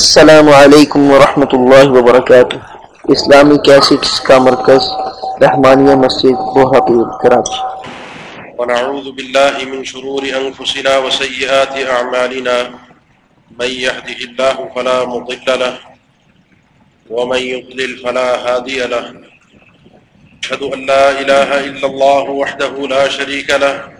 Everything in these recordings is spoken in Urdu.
السلام علیکم ورحمۃ اللہ وبرکاتہ۔ اسلامی کیسٹس کا مرکز، رحمانیہ مسجد بوہاپور کراچی ونعوذ بالله من شرور أنفسنا وسيئات أعمالنا من يهده الله فلا مضل له، ومن يضلل فلا هادي له۔ أشهد أن لا إله إلا الله وحده لا شريك له۔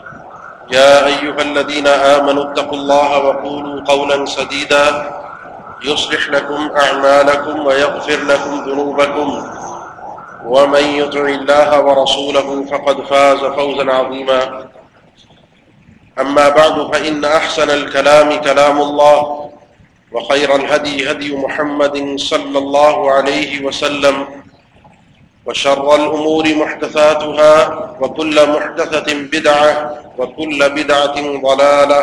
يا أيها الذين آمنوا اتقوا الله وقولوا قولا سديدا يصلح لكم أعمالكم ويغفر لكم ذنوبكم ومن يطع الله ورسوله فقد فاز فوزا عظيما أما بعد فإن أحسن الكلام كلام الله وخير الهدي هدي محمد صلى الله عليه وسلم وشر الأمور محدثاتها وكل محدثة بدعة وكل بدعة ضلالة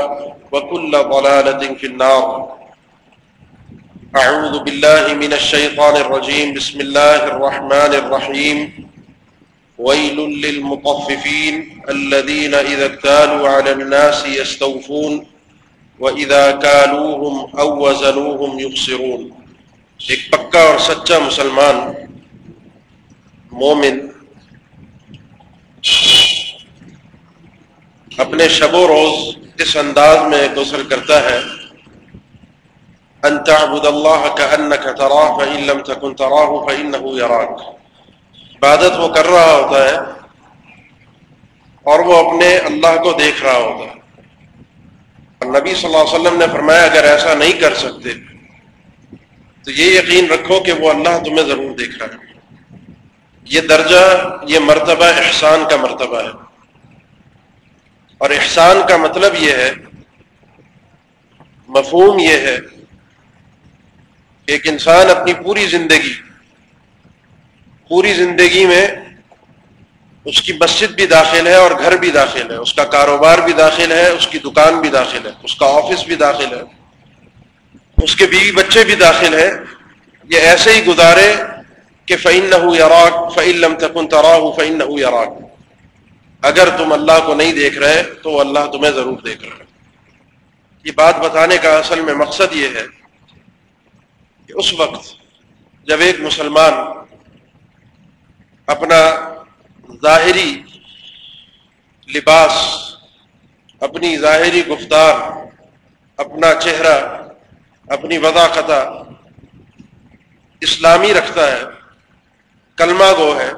وكل ضلالة في النار. أعوذ بالله من الشيطان الرجيم. بسم الله الرحمن الرحيم. ويل للمطففين الذين إذا اكتالوا على الناس يستوفون وَإِذَا كَالُوهُمْ أَوْ وَزَنُوهُمْ يُخْصِرُونَ ایک پکا اور سچا مسلمان مومن، اپنے شب و روز اس انداز میں گزر کرتا ہے، ان تعبد اللہ كأنك تراه، فإن لم تكن تراه، فإنه يراك عبادت وہ کر رہا ہوتا ہے اور وہ اپنے اللہ کو دیکھ رہا ہوتا ہے۔ اور نبی صلی اللہ علیہ وسلم نے فرمایا، اگر ایسا نہیں کر سکتے، تو یہ یقین رکھو کہ وہ اللہ تمہیں ضرور دیکھ رہا ہے۔ یہ درجہ، یہ مرتبہ احسان کا مرتبہ ہے۔ اور احسان کا مطلب یہ ہے، مفہوم یہ ہے کہ ایک انسان اپنی پوری زندگی پوری زندگی میں اس کی مسجد بھی داخل ہے اور گھر بھی داخل ہے، اس کا کاروبار بھی داخل ہے، اس کی دکان بھی داخل ہے، اس کا آفس بھی داخل ہے، اس کے بیوی بچے بھی داخل ہے یہ ایسے ہی گزارے کہ فعین نہ ہو فعلم تکن تراہ فعین نہ اگر تم اللہ کو نہیں دیکھ رہے، تو اللہ تمہیں ضرور دیکھ رہا ہے۔ یہ بات بتانے کا اصل میں مقصد یہ ہے کہ اس وقت جب ایک مسلمان اپنا ظاہری لباس، اپنی ظاہری گفتار، اپنا چہرہ، اپنی وضاقتہ اسلامی رکھتا ہے کلمہ گو ہے۔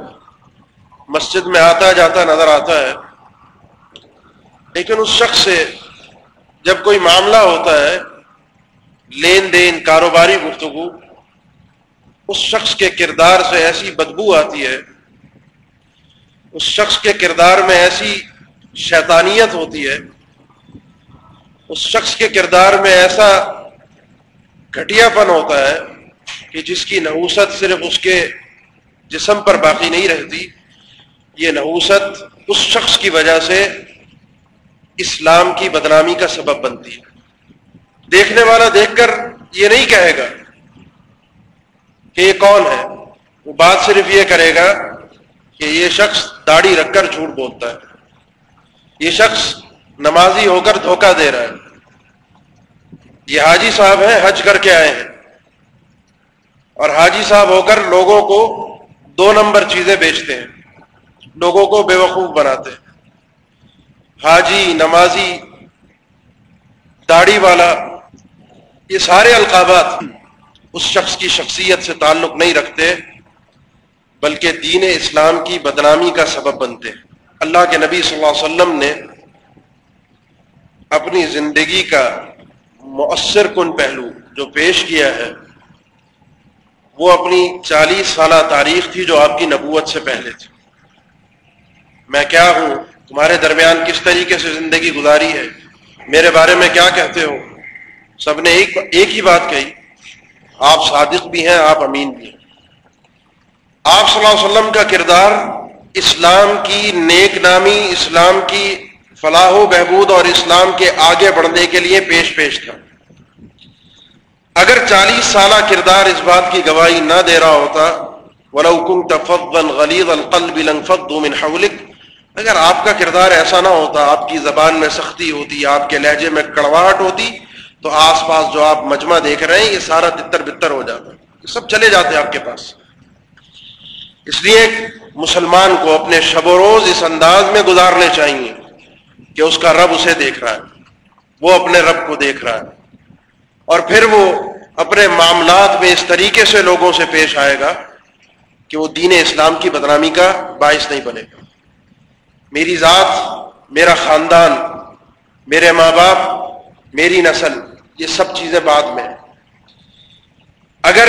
مسجد میں آتا جاتا نظر آتا ہے۔ لیکن اس شخص سے جب کوئی معاملہ ہوتا ہے، لین دین، کاروباری گفتگو، اس شخص کے کردار سے ایسی بدبو آتی ہے۔ اس شخص کے کردار میں ایسی شیطانیت ہوتی ہے۔ اس شخص کے کردار میں ایسا گھٹیا پن ہوتا ہے کہ جس کی نحوست صرف اس کے جسم پر باقی نہیں رہتی، یہ نحوست اس شخص کی وجہ سے اسلام کی بدنامی کا سبب بنتی ہے۔ دیکھنے والا دیکھ کر یہ نہیں کہے گا کہ یہ کون ہے، وہ بات صرف یہ کرے گا کہ یہ شخص داڑھی رکھ کر جھوٹ بولتا ہے۔ یہ شخص نمازی ہو کر دھوکہ دے رہا ہے۔ یہ حاجی صاحب ہیں، حج کر کے آئے ہیں۔ اور حاجی صاحب ہو کر لوگوں کو دو نمبر چیزیں بیچتے ہیں، لوگوں کو بے وقوف بناتے ہیں۔ حاجی، نمازی، داڑھی والا، یہ سارے القابات اس شخص کی شخصیت سے تعلق نہیں رکھتے، بلکہ دین اسلام کی بدنامی کا سبب بنتے ہیں۔ اللہ کے نبی صلی اللہ علیہ وسلم نے اپنی زندگی کا مؤثر کن پہلو جو پیش کیا ہے وہ اپنی چالیس سالہ تاریخ تھی جو آپ کی نبوت سے پہلے تھی۔ میں کیا ہوں؟ تمہارے درمیان کس طریقے سے زندگی گزاری ہے؟ میرے بارے میں کیا کہتے ہو؟ سب نے ایک ایک ہی بات کہی، آپ صادق بھی ہیں، آپ امین بھی ہیں۔ آپ صلی اللہ علیہ وسلم کا کردار اسلام کی نیک نامی، اسلام کی فلاح و بہبود اور اسلام کے آگے بڑھنے کے لیے پیش پیش تھا۔ اگر چالیس سالہ کردار اس بات کی گواہی نہ دے رہا ہوتا من حولك، اگر آپ کا کردار ایسا نہ ہوتا، آپ کی زبان میں سختی ہوتی، آپ کے لہجے میں کڑواہٹ ہوتی، تو آس پاس جو آپ مجمع دیکھ رہے ہیں، یہ سارا تتر بتر ہو جاتا۔ یہ سب چلے جاتے آپ کے پاس۔ اس لیے مسلمان کو اپنے شب و روز اس انداز میں گزارنے چاہیے کہ اس کا رب اسے دیکھ رہا ہے۔ وہ اپنے رب کو دیکھ رہا ہے۔ اور پھر وہ اپنے معاملات میں اس طریقے سے لوگوں سے پیش آئے گا کہ وہ دین اسلام کی بدنامی کا باعث نہیں بنے گا۔ میری ذات، میرا خاندان، میرے ماں باپ، میری نسل، یہ سب چیزیں بعد میں اگر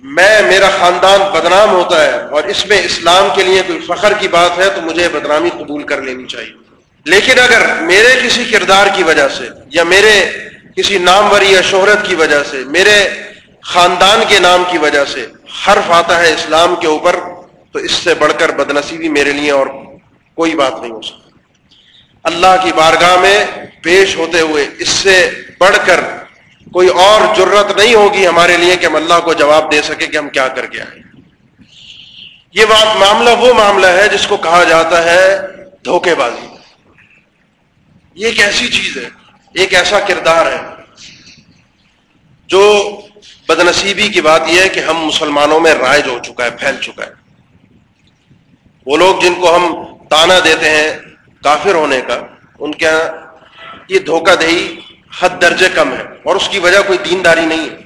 میں، میرا خاندان بدنام ہوتا ہے اور اس میں اسلام کے لیے کوئی فخر کی بات ہے تو مجھے بدنامی قبول کر لینی چاہیے۔ لیکن اگر میرے کسی کردار کی وجہ سے یا میرے کسی ناموری یا شہرت کی وجہ سے، میرے خاندان کے نام کی وجہ سے حرف آتا ہے اسلام کے اوپر، تو اس سے بڑھ کر بدنصیبی میرے لیے اور کوئی بات نہیں ہو سکتی۔ اللہ کی بارگاہ میں پیش ہوتے ہوئے اس سے بڑھ کر کوئی اور جرت نہیں ہوگی ہمارے لیے کہ ہم اللہ کو جواب دے سکے کہ ہم کیا کر کے آئے۔ یہ بات معاملہ وہ معاملہ ہے جس کو کہا جاتا ہے دھوکے بازی۔ یہ ایک ایسی چیز ہے ایک ایسا کردار ہے جو بدنصیبی کی بات یہ ہے کہ ہم مسلمانوں میں رائج ہو چکا ہے، پھیل چکا ہے۔ وہ لوگ جن کو ہم تانا دیتے ہیں کافر ہونے کا، ان کے ہاں یہ دھوکہ دہی حد درجے کم ہے اور اس کی وجہ کوئی دینداری نہیں ہے۔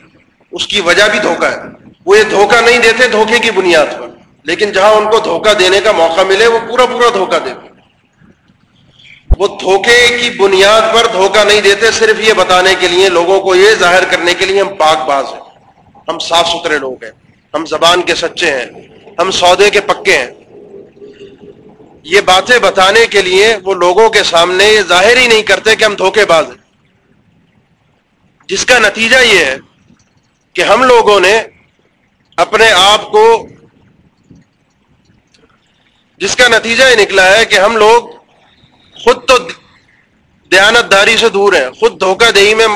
اس کی وجہ بھی دھوکہ ہے۔ وہ یہ دھوکہ نہیں دیتے، دھوکے کی بنیاد پر۔ لیکن جہاں ان کو دھوکہ دینے کا موقع ملے، وہ پورا پورا دھوکہ دیتے۔ وہ دھوکے کی بنیاد پر دھوکہ نہیں دیتے، صرف یہ بتانے کے لیے، لوگوں کو یہ ظاہر کرنے کے لیے ہم پاک باز ہیں۔ ہم صاف ستھرے لوگ ہیں۔ ہم زبان کے سچے ہیں۔ ہم سودے کے پکے ہیں۔ یہ باتیں بتانے کے لیے وہ لوگوں کے سامنے یہ ظاہر ہی نہیں کرتے کہ ہم دھوکے باز ہیں۔ جس کا نتیجہ یہ ہے کہ ہم لوگوں نے اپنے آپ کو، جس کا نتیجہ یہ نکلا ہے کہ ہم لوگ خود تو دیانت داری سے دور ہیں، خود دھوکہ دہی میں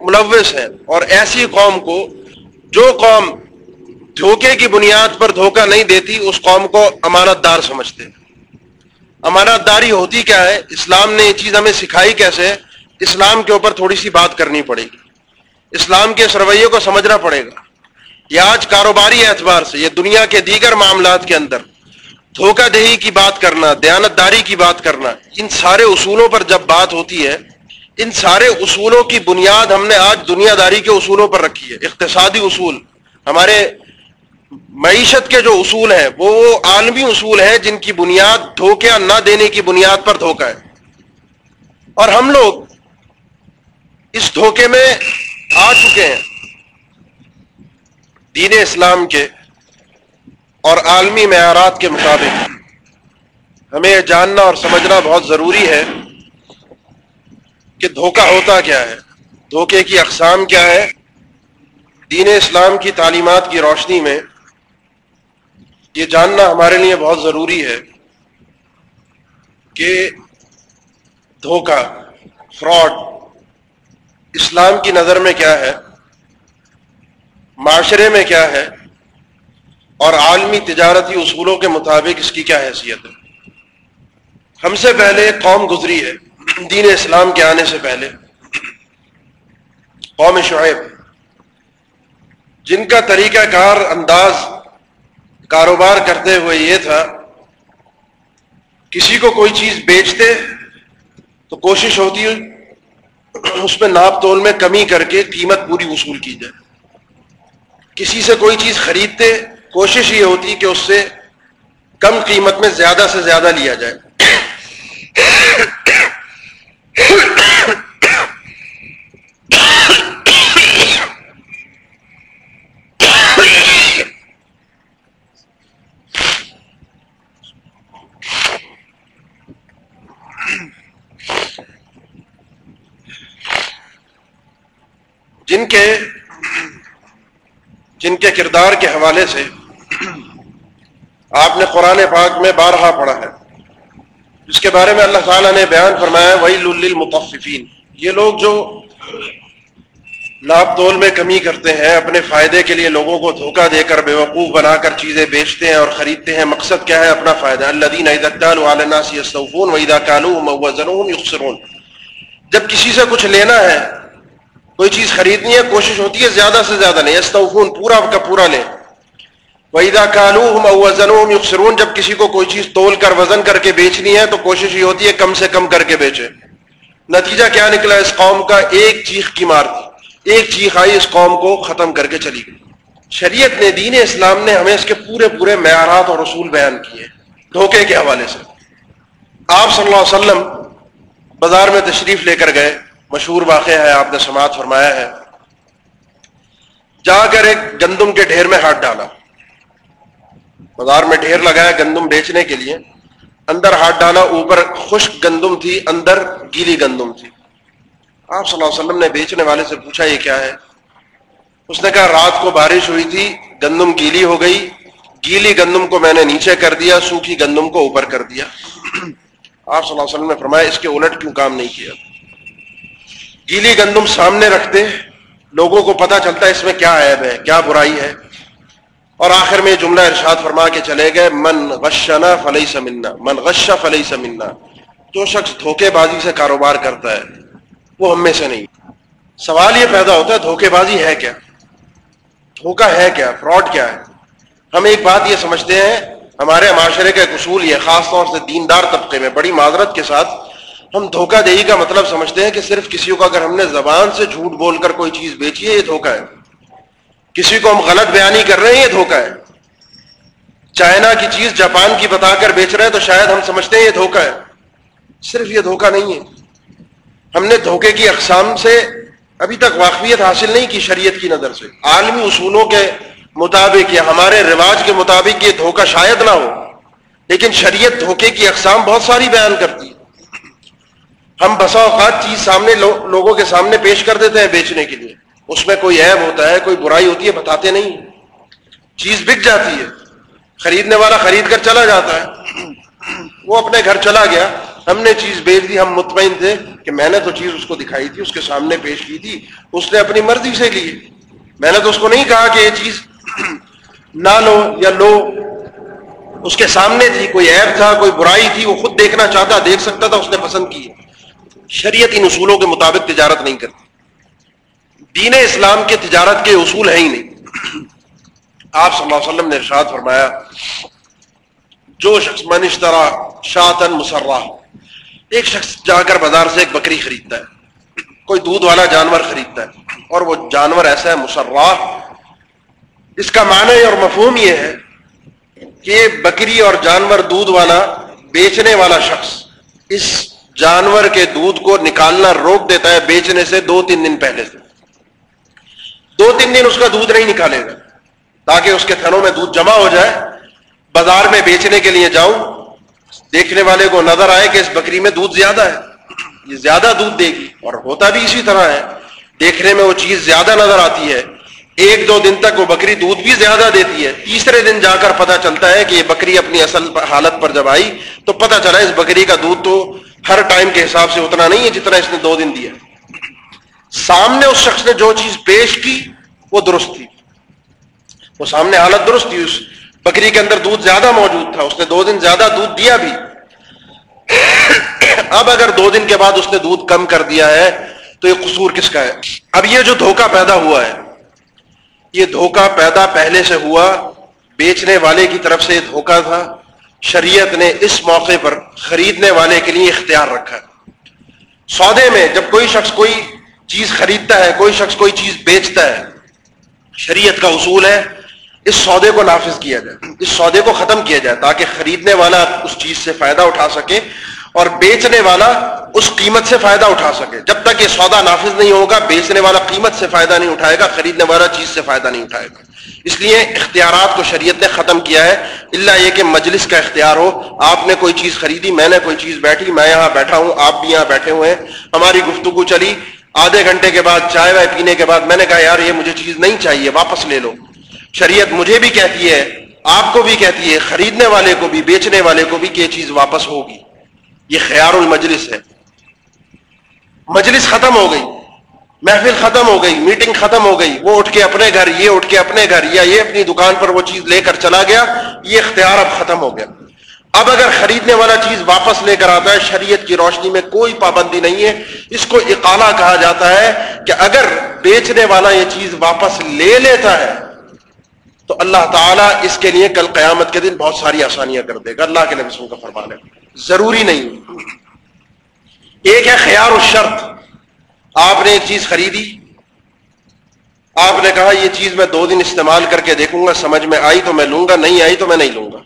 ملوث ہیں۔ اور ایسی قوم کو، جو قوم دھوکے کی بنیاد پر دھوکہ نہیں دیتی، اس قوم کو امانت دار سمجھتے امانت داری ہوتی کیا ہے؟ اسلام نے یہ چیز ہمیں سکھائی کیسے؟ اسلام کے اوپر تھوڑی سی بات کرنی پڑے گی۔ اسلام کے سرویے کو سمجھنا پڑے گا۔ یہ آج کاروباری اعتبار سے، یہ دنیا کے دیگر معاملات کے اندر دھوکہ دہی کی بات کرنا دیانت داری کی بات کرنا، ان سارے اصولوں پر جب بات ہوتی ہے، ان سارے اصولوں کی بنیاد ہم نے آج دنیا داری کے اصولوں پر رکھی ہے، اقتصادی اصول۔ ہمارے معیشت کے جو اصول ہیں، وہ وہ عالمی اصول ہیں جن کی بنیاد دھوکہ نہ دینے کی بنیاد پر دھوکہ ہے۔ اور ہم لوگ اس دھوکے میں آ چکے ہیں۔ دین اسلام کے اور عالمی معیارات کے مطابق۔ ہمیں یہ جاننا اور سمجھنا بہت ضروری ہے کہ دھوکہ ہوتا کیا ہے؟ دھوکے کی اقسام کیا ہے؟ دین اسلام کی تعلیمات کی روشنی میں۔ یہ جاننا ہمارے لیے بہت ضروری ہے کہ دھوکہ، فراڈ اسلام کی نظر میں کیا ہے؟ معاشرے میں کیا ہے؟ اور عالمی تجارتی اصولوں کے مطابق اس کی کیا حیثیت ہے؟ ہم سے پہلے قوم گزری ہے، دین اسلام کے آنے سے پہلے۔ قوم شعیب۔ جن کا طریقہ کار انداز کاروبار کرتے ہوئے یہ تھا، کسی کو کوئی چیز بیچتے تو کوشش ہوتی اس میں ناپ تول میں کمی کر کے قیمت پوری وصول کی جائے۔ کسی سے کوئی چیز خریدتے کوشش یہ ہوتی کہ اس سے کم قیمت میں زیادہ سے زیادہ لیا جائے۔ جن کے جن کے کردار کے حوالے سے آپ نے قرآن پاک میں بارہا پڑھا ہے۔ جس کے بارے میں اللہ تعالیٰ نے بیان فرمایا وہی للمطففین یہ لوگ جو ناپ تول میں کمی کرتے ہیں، اپنے فائدے کے لیے لوگوں کو دھوکہ دے کر بے وقوف بنا کر چیزیں بیچتے ہیں اور خریدتے ہیں، مقصد کیا ہے؟ اپنا فائدہ۔ اللہ دین جب کسی سے کچھ لینا ہے، کوئی چیز خریدنی ہے، کوشش ہوتی ہے زیادہ سے زیادہ نہیں استوفون پورا کا پورا لیں۔ ویدا کالو ہم یخسرون جب کسی کو کوئی چیز تول کر وزن کر کے بیچنی ہے، تو کوشش یہ ہوتی ہے کم سے کم کر کے بیچے۔ نتیجہ کیا نکلا؟ اس قوم کا ایک چیخ کی مار تھی ایک چیخ آئی، اس قوم کو ختم کر کے چلی گئی۔ شریعت نے، دین اسلام نے ہمیں اس کے پورے پورے معیارات اور رسول بیان کیے دھوکے کے حوالے سے۔ آپ صلی اللہ علیہ وسلم بازار میں تشریف لے کر گئے۔ مشہور واقعہ ہے، آپ نے سماعت فرمایا ہے۔ جا کر ایک گندم کے ڈھیر میں ہاتھ ڈالا۔ بازار میں ڈھیر لگایا گندم بیچنے کے لیے۔ اندر ہاتھ ڈالا، اوپر خشک گندم تھی، اندر گیلی گندم تھی۔ آپ صلی اللہ علیہ وسلم نے بیچنے والے سے پوچھا، یہ کیا ہے؟ اس نے کہا، رات کو بارش ہوئی تھی، گندم گیلی ہو گئی۔ گیلی گندم کو میں نے نیچے کر دیا، سوکھی گندم کو اوپر کر دیا۔ آپ صلی اللہ علیہ وسلم نے فرمایا، اس کے الٹ کیوں کام نہیں کیا؟ گیلی گندم سامنے رکھتے، لوگوں کو پتا چلتا ہے اس میں کیا عیب ہے، کیا برائی ہے۔ اور آخر میں جملہ ارشاد فرما کے چلے گئے، من غشنا فلئی سمنا من غشہ فلئی سمنا جو شخص دھوکے بازی سے کاروبار کرتا ہے، وہ ہم میں سے نہیں۔ سوال یہ پیدا ہوتا ہے، دھوکے بازی ہے کیا؟ دھوکا ہے کیا؟ فراڈ کیا ہے؟ ہم ایک بات یہ سمجھتے ہیں، ہمارے معاشرے کا ایک اصول یہ، خاص طور سے دیندار طبقے میں، بڑی معذرت کے ساتھ ہم دھوکہ دہی کا مطلب سمجھتے ہیں کہ صرف کسی کو اگر ہم نے زبان سے جھوٹ بول کر کوئی چیز بیچی ہے، یہ دھوکا ہے۔ کسی کو ہم غلط بیانی کر رہے ہیں، یہ دھوکا ہے۔ چائنا کی چیز جاپان کی بتا کر بیچ رہے ہیں تو شاید ہم سمجھتے ہیں یہ دھوکا ہے۔ صرف یہ دھوکا نہیں ہے۔ ہم نے دھوکے کی اقسام سے ابھی تک واقفیت حاصل نہیں کی شریعت کی نظر سے۔ عالمی اصولوں کے مطابق یا ہمارے رواج کے مطابق یہ دھوکہ شاید نہ ہو۔ لیکن شریعت دھوکے کی اقسام بہت ساری بیان کرتی ہے۔ ہم بسا اوقات چیز سامنے لوگوں کے سامنے پیش کر دیتے ہیں بیچنے کے لیے۔ اس میں کوئی عیب ہوتا ہے، کوئی برائی ہوتی ہے، بتاتے نہیں۔ چیز بک جاتی ہے۔ خریدنے والا خرید کر چلا جاتا ہے۔ وہ اپنے گھر چلا گیا۔ ہم نے چیز بیچ دی، ہم مطمئن تھے کہ میں نے تو چیز اس کو دکھائی تھی، اس کے سامنے پیش کی تھی۔ اس نے اپنی مرضی سے لی میں نے تو اس کو نہیں کہا کہ یہ چیز نہ لو یا لو۔ اس کے سامنے تھی، کوئی عیب تھا، کوئی برائی تھی، وہ خود دیکھنا چاہتا، دیکھ سکتا تھا، اس نے پسند کی شریعت ان اصولوں کے مطابق تجارت نہیں کرتی۔ دین اسلام کے تجارت کے اصول ہیں ہی نہیں۔ آپ صلی اللہ علیہ وسلم نے ارشاد فرمایا، جو شخص منشترا شاطن مسرہ، ایک شخص جا کر بازار سے ایک بکری خریدتا ہے، کوئی دودھ والا جانور خریدتا ہے، اور وہ جانور ایسا ہے مسراہ اس کا معنی اور مفہوم یہ ہے کہ بکری اور جانور دودھ والا، بیچنے والا شخص اس جانور کے دودھ کو نکالنا روک دیتا ہے بیچنے سے دو تین دن پہلے سے۔ دو تین دن اس کا دودھ نہیں نکالے گا۔ تاکہ اس کے تھنوں میں دودھ جمع ہو جائے۔ بازار میں بیچنے کے لیے جاؤں، دیکھنے والے کو نظر آئے کہ اس بکری میں دودھ زیادہ ہے۔ یہ زیادہ دودھ دے گی۔ اور ہوتا بھی اسی طرح ہے۔ دیکھنے میں وہ چیز زیادہ نظر آتی ہے۔ ایک دو دن تک وہ بکری دودھ بھی زیادہ دیتی ہے۔ تیسرے دن جا کر پتا چلتا ہے کہ یہ بکری اپنی اصل حالت پر جب آئی تو پتا چلا اس بکری کا دودھ تو ہر ٹائم کے حساب سے اتنا نہیں ہے جتنا اس نے دو دن دیا۔ سامنے اس شخص نے جو چیز پیش کی، وہ درست تھی۔ وہ سامنے حالت درست تھی۔ اس بکری کے اندر دودھ زیادہ موجود تھا۔ اس نے دو دن زیادہ دودھ دیا بھی۔ اب اگر دو دن کے بعد اس نے دودھ کم کر دیا ہے، تو یہ قصور کس کا ہے؟ اب یہ جو دھوکہ پیدا ہوا ہے، یہ دھوکہ پیدا پہلے سے ہوا۔ بیچنے والے کی طرف سے یہ دھوکہ تھا۔ شریعت نے اس موقع پر خریدنے والے کے لیے اختیار رکھا۔ سودے میں جب کوئی شخص کوئی چیز خریدتا ہے، کوئی شخص کوئی چیز بیچتا ہے۔ شریعت کا اصول ہے، اس سودے کو نافذ کیا جائے۔ اس سودے کو ختم کیا جائے تاکہ خریدنے والا اس چیز سے فائدہ اٹھا سکے اور بیچنے والا اس قیمت سے فائدہ اٹھا سکے۔ جب تک یہ سودا نافذ نہیں ہوگا، بیچنے والا قیمت سے فائدہ نہیں اٹھائے گا، خریدنے والا چیز سے فائدہ نہیں اٹھائے گا۔ اس لیے اختیارات کو شریعت نے ختم کیا ہے۔ اللہ یہ کہ مجلس کا اختیار ہو۔ آپ نے کوئی چیز خریدی، میں نے کوئی چیز بیٹھی، میں یہاں بیٹھا ہوں، آپ بھی یہاں بیٹھے ہوئے ہیں۔ ہماری گفتگو چلی۔ آدھے گھنٹے کے بعد چائے وائے پینے کے بعد میں نے کہا، یار، یہ مجھے چیز نہیں چاہیے، واپس لے لو. شریعت مجھے بھی کہتی ہے، آپ کو بھی کہتی ہے، خریدنے والے کو بھی، بیچنے والے کو بھی کہ یہ چیز واپس ہوگی۔ یہ خیار المجلس ہے۔ مجلس ختم ہو گئی۔ محفل ختم ہو گئی، میٹنگ ختم ہو گئی۔ وہ اٹھ کے اپنے گھر، یہ اٹھ کے اپنے گھر، یا یہ اپنی دکان پر وہ چیز لے کر چلا گیا۔ یہ اختیار اب ختم ہو گیا۔ اب اگر خریدنے والا چیز واپس لے کر آتا ہے، شریعت کی روشنی میں کوئی پابندی نہیں ہے۔ اس کو اقالا کہا جاتا ہے کہ اگر بیچنے والا یہ چیز واپس لے لیتا ہے، تو اللہ تعالیٰ اس کے لیے کل قیامت کے دن بہت ساری آسانیاں کر دے گا۔ اللہ کے نبی کا فرمان ہے۔ ضروری نہیں۔ ایک ہے خیار و شرط آپ نے ایک چیز خریدی۔ آپ نے کہا، یہ چیز میں دو دن استعمال کر کے دیکھوں گا، سمجھ میں آئی تو میں لوں گا، نہیں آئی تو میں نہیں لوں گا۔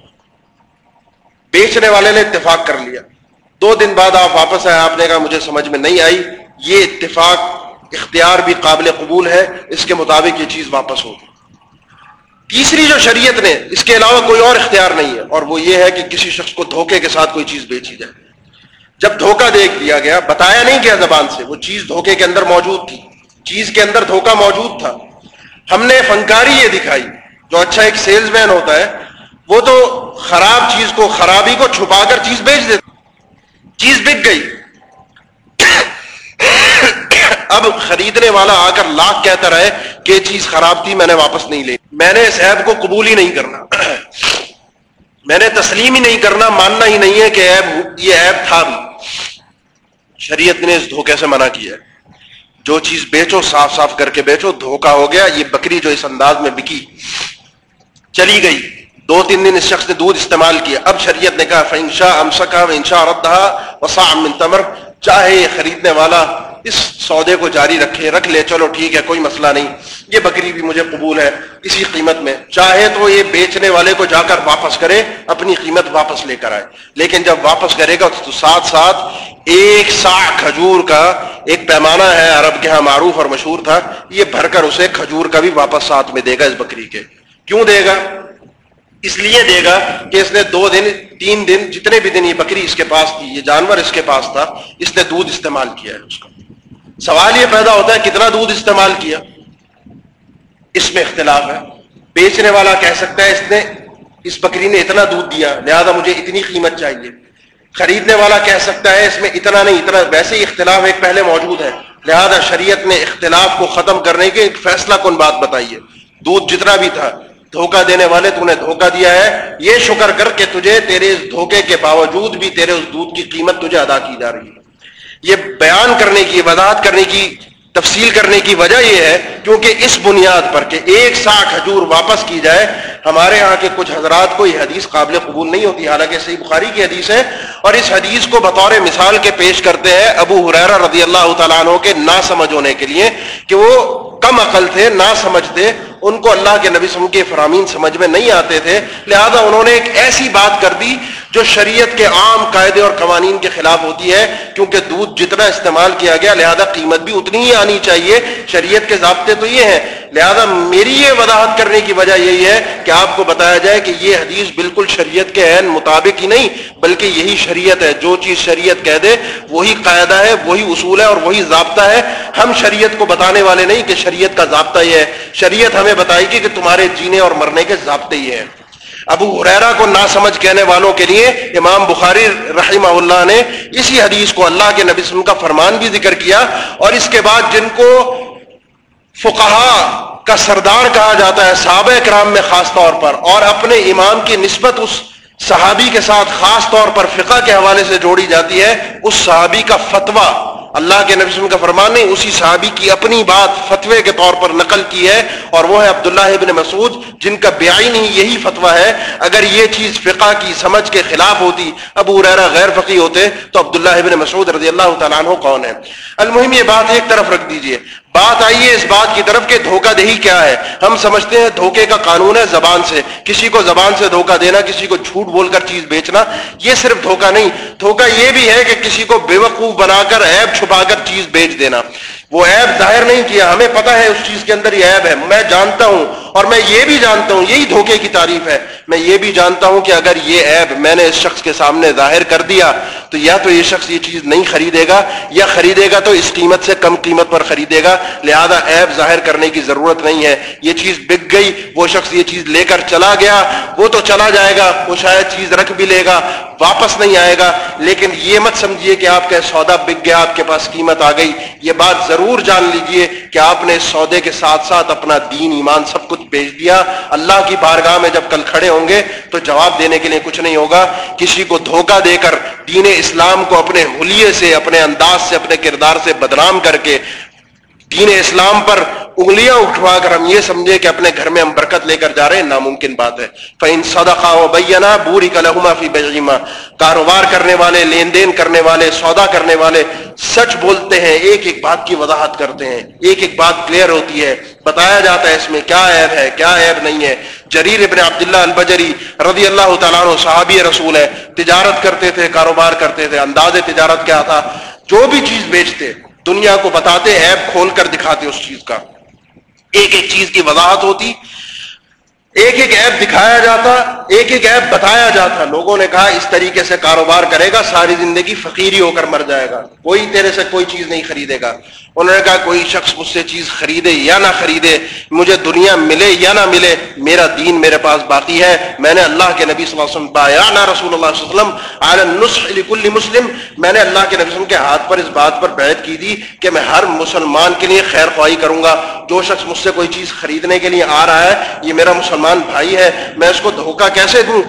بیچنے والے نے اتفاق کر لیا۔ دو دن بعد آپ واپس آئے، آپ نے کہا مجھے سمجھ میں نہیں آئی۔ یہ اتفاق اختیار بھی قابل قبول ہے، اس کے مطابق یہ چیز واپس ہوگی تیسری جو شریعت نے، اس کے علاوہ کوئی اور اختیار نہیں ہے، اور وہ یہ ہے کہ کسی شخص کو دھوکے کے ساتھ کوئی چیز بیچی جائے۔ جب دھوکہ دیکھ دیا گیا، بتایا نہیں گیا زبان سے، وہ چیز دھوکے کے اندر موجود تھی۔ چیز کے اندر دھوکہ موجود تھا۔ ہم نے فنکاری یہ دکھائی، جو اچھا ایک سیلز مین ہوتا ہے وہ تو خراب چیز کو، خرابی کو چھپا کر چیز بیچ دیتا چیز بک گئی۔ اب خریدنے والا آ کر لاکھ کہتا رہے کہ یہ چیز خراب تھی، میں نے واپس نہیں لی۔ میں نے اس ایپ کو قبول ہی نہیں کرنا۔ میں نے تسلیم ہی نہیں کرنا، ماننا ہی نہیں ہے کہ ایپ، یہ ایپ تھا بھی۔ شریعت نے اس دھوکے سے منع کیا ہے۔ جو چیز بیچو، صاف صاف کر کے بیچو، دھوکا ہو گیا، یہ بکری جو اس انداز میں بکی، چلی گئی۔ دو تین دن اس شخص نے دودھ استعمال کیا۔ اب شریعت نے کہا فنشا امسکا انشا ردا وسا تمر۔ چاہے یہ خریدنے والا اس سودے کو جاری رکھے، رکھ لے، چلو ٹھیک ہے، کوئی مسئلہ نہیں۔ یہ بکری بھی مجھے قبول ہے اسی قیمت میں۔ چاہے تو یہ بیچنے والے کو جا کر واپس کرے، اپنی قیمت واپس لے کر آئے۔ لیکن جب واپس کرے گا تو ساتھ ساتھ ایک سا کھجور کا ایک پیمانہ ہے عرب کے ہاں معروف اور مشہور تھا۔ یہ بھر کر اسے کھجور کا بھی واپس ساتھ میں دے گا اس بکری کے۔ کیوں دے گا؟ اس لیے دے گا کہ اس نے دو دن، تین دن جتنے بھی دن یہ بکری اس کے پاس تھی، یہ جانور اس کے پاس تھا، اس نے دودھ استعمال کیا ہے اس کا سوال یہ پیدا ہوتا ہے کتنا دودھ استعمال کیا؟ اس میں اختلاف ہے۔ بیچنے والا کہہ سکتا ہے اس نے، اس بکری نے اتنا دودھ دیا، لہذا مجھے اتنی قیمت چاہیے۔ خریدنے والا کہہ سکتا ہے اس میں اتنا نہیں، اتنا ویسے ہی اختلاف ایک پہلے موجود ہے۔ لہذا شریعت نے اختلاف کو ختم کرنے کے ایک فیصلہ کن بات بتائی ہے؟ دودھ جتنا بھی تھا دھوکہ دینے والے تو نے دھوکہ دیا ہے۔ یہ شکر کر کے تجھے تیرے اس دھوکے کے باوجود بھی تیرے اس دودھ کی قیمت تجھے ادا کی جا رہی ہے۔ یہ بیان کرنے کی، وضاحت کرنے کی، تفصیل کرنے کی وجہ یہ ہے کیونکہ اس بنیاد پر کہ ایک سا کھجور واپس کی جائے، ہمارے ہاں کے کچھ حضرات کو یہ حدیث قابل قبول نہیں ہوتی۔ حالانکہ صحیح بخاری کی حدیث ہے اور اس حدیث کو بطور مثال کے پیش کرتے ہیں ابو حریرہ رضی اللہ تعالیٰ عنہ کے نہ سمجھ ہونے کے لیے کہ وہ کم عقل تھے نہ سمجھتے ان کو اللہ کے نبی کے فرامین سمجھ میں نہیں آتے تھے، لہذا انہوں نے ایک ایسی بات کر دی جو شریعت کے عام قاعدے اور قوانین کے خلاف ہوتی ہے، کیونکہ دودھ جتنا استعمال کیا گیا، لہذا قیمت بھی اتنی ہی آنی چاہیے۔ شریعت کے ضابطے تو یہ ہیں۔ لہذا میری یہ وضاحت کرنے کی وجہ یہی ہے کہ آپ کو بتایا جائے کہ یہ حدیث بالکل شریعت کے عین مطابق ہی نہیں، بلکہ یہی شریعت ہے۔ جو چیز شریعت کہہ دے، وہی قاعدہ ہے، وہی اصول ہے اور وہی ضابطہ ہے۔ ہم شریعت کو بتانے والے نہیں کہ شریعت کا ضابطہ یہ ہے۔ شریعت ہمیں بتائے گی کہ تمہارے جینے اور مرنے کے ضابطے یہ ہیں۔ ابو حریرا کو نہ سمجھ کہنے والوں کے لیے امام بخاری رحمہ اللہ نے اسی حدیث کو اللہ کے نبی کا فرمان بھی ذکر کیا اور اس کے بعد جن کو فقہا کا سردار کہا جاتا ہے، صحابہ کرام میں خاص طور پر اور اپنے امام کی نسبت اس صحابی کے ساتھ خاص طور پر فقہ کے حوالے سے جوڑی جاتی ہے، اس صحابی کا فتویٰ اللہ کے نبی وسلم کا فرمان نے اسی صحابی کی اپنی بات فتوے کے طور پر نقل کی ہے، اور وہ ہے عبداللہ ابن مسعود، جن کا بیائی نہیں، یہی فتویٰ ہے۔ اگر یہ چیز فقہ کی سمجھ کے خلاف ہوتی، ابو ریرا غیر فقی ہوتے، تو عبداللہ ابن مسعود رضی اللہ تعالیٰ عنہ کون ہے المہم یہ بات ایک طرف رکھ دیجیے۔ بات آئیے اس بات کی طرف کہ دھوکہ دہی کیا ہے۔ ہم سمجھتے ہیں دھوکے کا قانون ہے زبان سے۔ کسی کو زبان سے دھوکہ دینا، کسی کو جھوٹ بول کر چیز بیچنا، یہ صرف دھوکہ نہیں۔ دھوکہ یہ بھی ہے کہ کسی کو بے وقوف بنا کر عیب چھپا کر چیز بیچ دینا۔ وہ عیب ظاہر نہیں کیا، ہمیں پتا ہے اس چیز کے اندر یہ عیب ہے۔ میں جانتا ہوں اور میں یہ بھی جانتا ہوں، یہی دھوکے کی تعریف ہے۔ میں یہ بھی جانتا ہوں کہ اگر یہ عیب میں نے اس شخص کے سامنے ظاہر کر دیا تو یا تو یہ شخص یہ چیز نہیں خریدے گا یا خریدے گا تو اس قیمت سے کم قیمت پر خریدے گا۔ لہذا عیب ظاہر کرنے کی ضرورت نہیں ہے۔ یہ چیز بک گئی، وہ شخص یہ چیز لے کر چلا گیا، وہ تو چلا جائے گا، وہ شاید چیز رکھ بھی لے گا، واپس نہیں آئے گا۔ لیکن یہ مت سمجھیے کہ آپ کا سودا بک گیا، آپ کے پاس قیمت آ گئی۔ یہ بات ضرور جان لیجیے کہ آپ نے سودے کے ساتھ ساتھ اپنا دین، ایمان سب کچھ بیچ دیا۔ اللہ کی بارگاہ میں جب کل کھڑے ہوں گے تو جواب دینے کے لیے کچھ نہیں ہوگا۔ کسی کو دھوکہ دے کر دین اسلام کو اپنے حلیے سے، اپنے انداز سے، اپنے کردار سے بدنام کر کے دین اسلام پر انگلیاں اٹھوا کر ہم یہ سمجھے کہ اپنے گھر میں ہم برکت لے کر جا رہے ہیں، ناممکن بات ہے۔ فین صدقہ و بینا بوری کلحما فی بیما کاروبار کرنے والے لین دین کرنے والے، سودا کرنے والے سچ بولتے ہیں، ایک ایک بات کی وضاحت کرتے ہیں۔ ایک ایک بات کلیئر ہوتی ہے۔ بتایا جاتا ہے اس میں کیا عیب ہے، کیا عیب نہیں ہے۔ جریر ابن عبداللہ البجری رضی اللہ تعالیٰ عنہ صحابی رسول ہے۔ تجارت کرتے تھے، کاروبار کرتے تھے۔ انداز تجارت کیا تھا؟ جو بھی چیز بیچتے دنیا کو بتاتے ایپ کھول کر دکھاتے اس چیز کا۔ ایک ایک چیز کی وضاحت ہوتی، ایک ایک ایپ دکھایا جاتا، ایک ایک ایپ بتایا جاتا۔ لوگوں نے کہا، اس طریقے سے کاروبار کرے گا، ساری زندگی فقیری ہو کر مر جائے گا۔ کوئی تیرے سے کوئی چیز نہیں خریدے گا۔ انہوں نے کہا، کوئی شخص مجھ سے چیز خریدے یا نہ خریدے، مجھے دنیا ملے یا نہ ملے، میرا دین میرے پاس باقی ہے، میں نے اللہ کے نبی صلی اللہ علیہ وسلم رسول اللہ صلی اللہ علیہ وسلم مسلم، میں نے اللہ کے نبی وسلم کے ہاتھ پر اس بات پر بیعت کی تھی کہ میں ہر مسلمان کے لیے خیر خواہی کروں گا جو شخص مجھ سے کوئی چیز خریدنے کے لیے آ رہا ہے، یہ میرا مسلمان بھائی ہے، میں اس کو دھوکہ کیسے دوں؟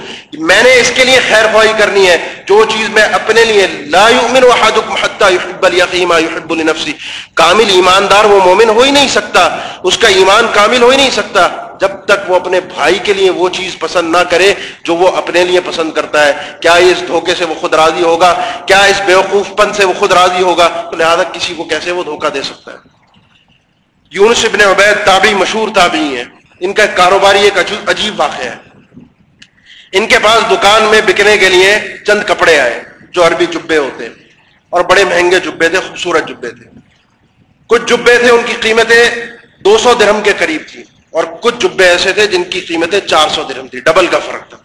میں نے اس کے لیے خیر خواہی کرنی ہے، جو چیز میں اپنے لیے لا یؤمن احدکم حتى يحب اليقین يحب لنفسه. کامل ایماندار وہ مومن ہو ہی نہیں سکتا، اس کا ایمان کامل ہو ہی نہیں سکتا۔ جب تک وہ اپنے بھائی کے لیے وہ چیز پسند نہ کرے، جو وہ اپنے لیے پسند کرتا ہے۔ کیا اس دھوکے سے وہ خود راضی ہوگا؟ کیا اس بیوقوف پن سے وہ خود راضی ہوگا؟ تو لہذا کسی کو کیسے وہ دھوکہ دے سکتا ہے؟ یونس ابن عبید تابعی مشہور تابعی ہیں۔ ان کا کاروباری ایک عجیب واقعہ ہے۔ ان کے پاس دکان میں بکنے کے لیے چند کپڑے آئے، جو عربی جبے ہوتے ہیں۔ اور بڑے مہنگے جبے تھے، خوبصورت جبے تھے۔ کچھ جبے تھے، ان کی قیمتیں دو سو درہم کے قریب تھی اور کچھ جبے ایسے تھے جن کی قیمتیں چار سو درہم تھی ڈبل کا فرق تھا۔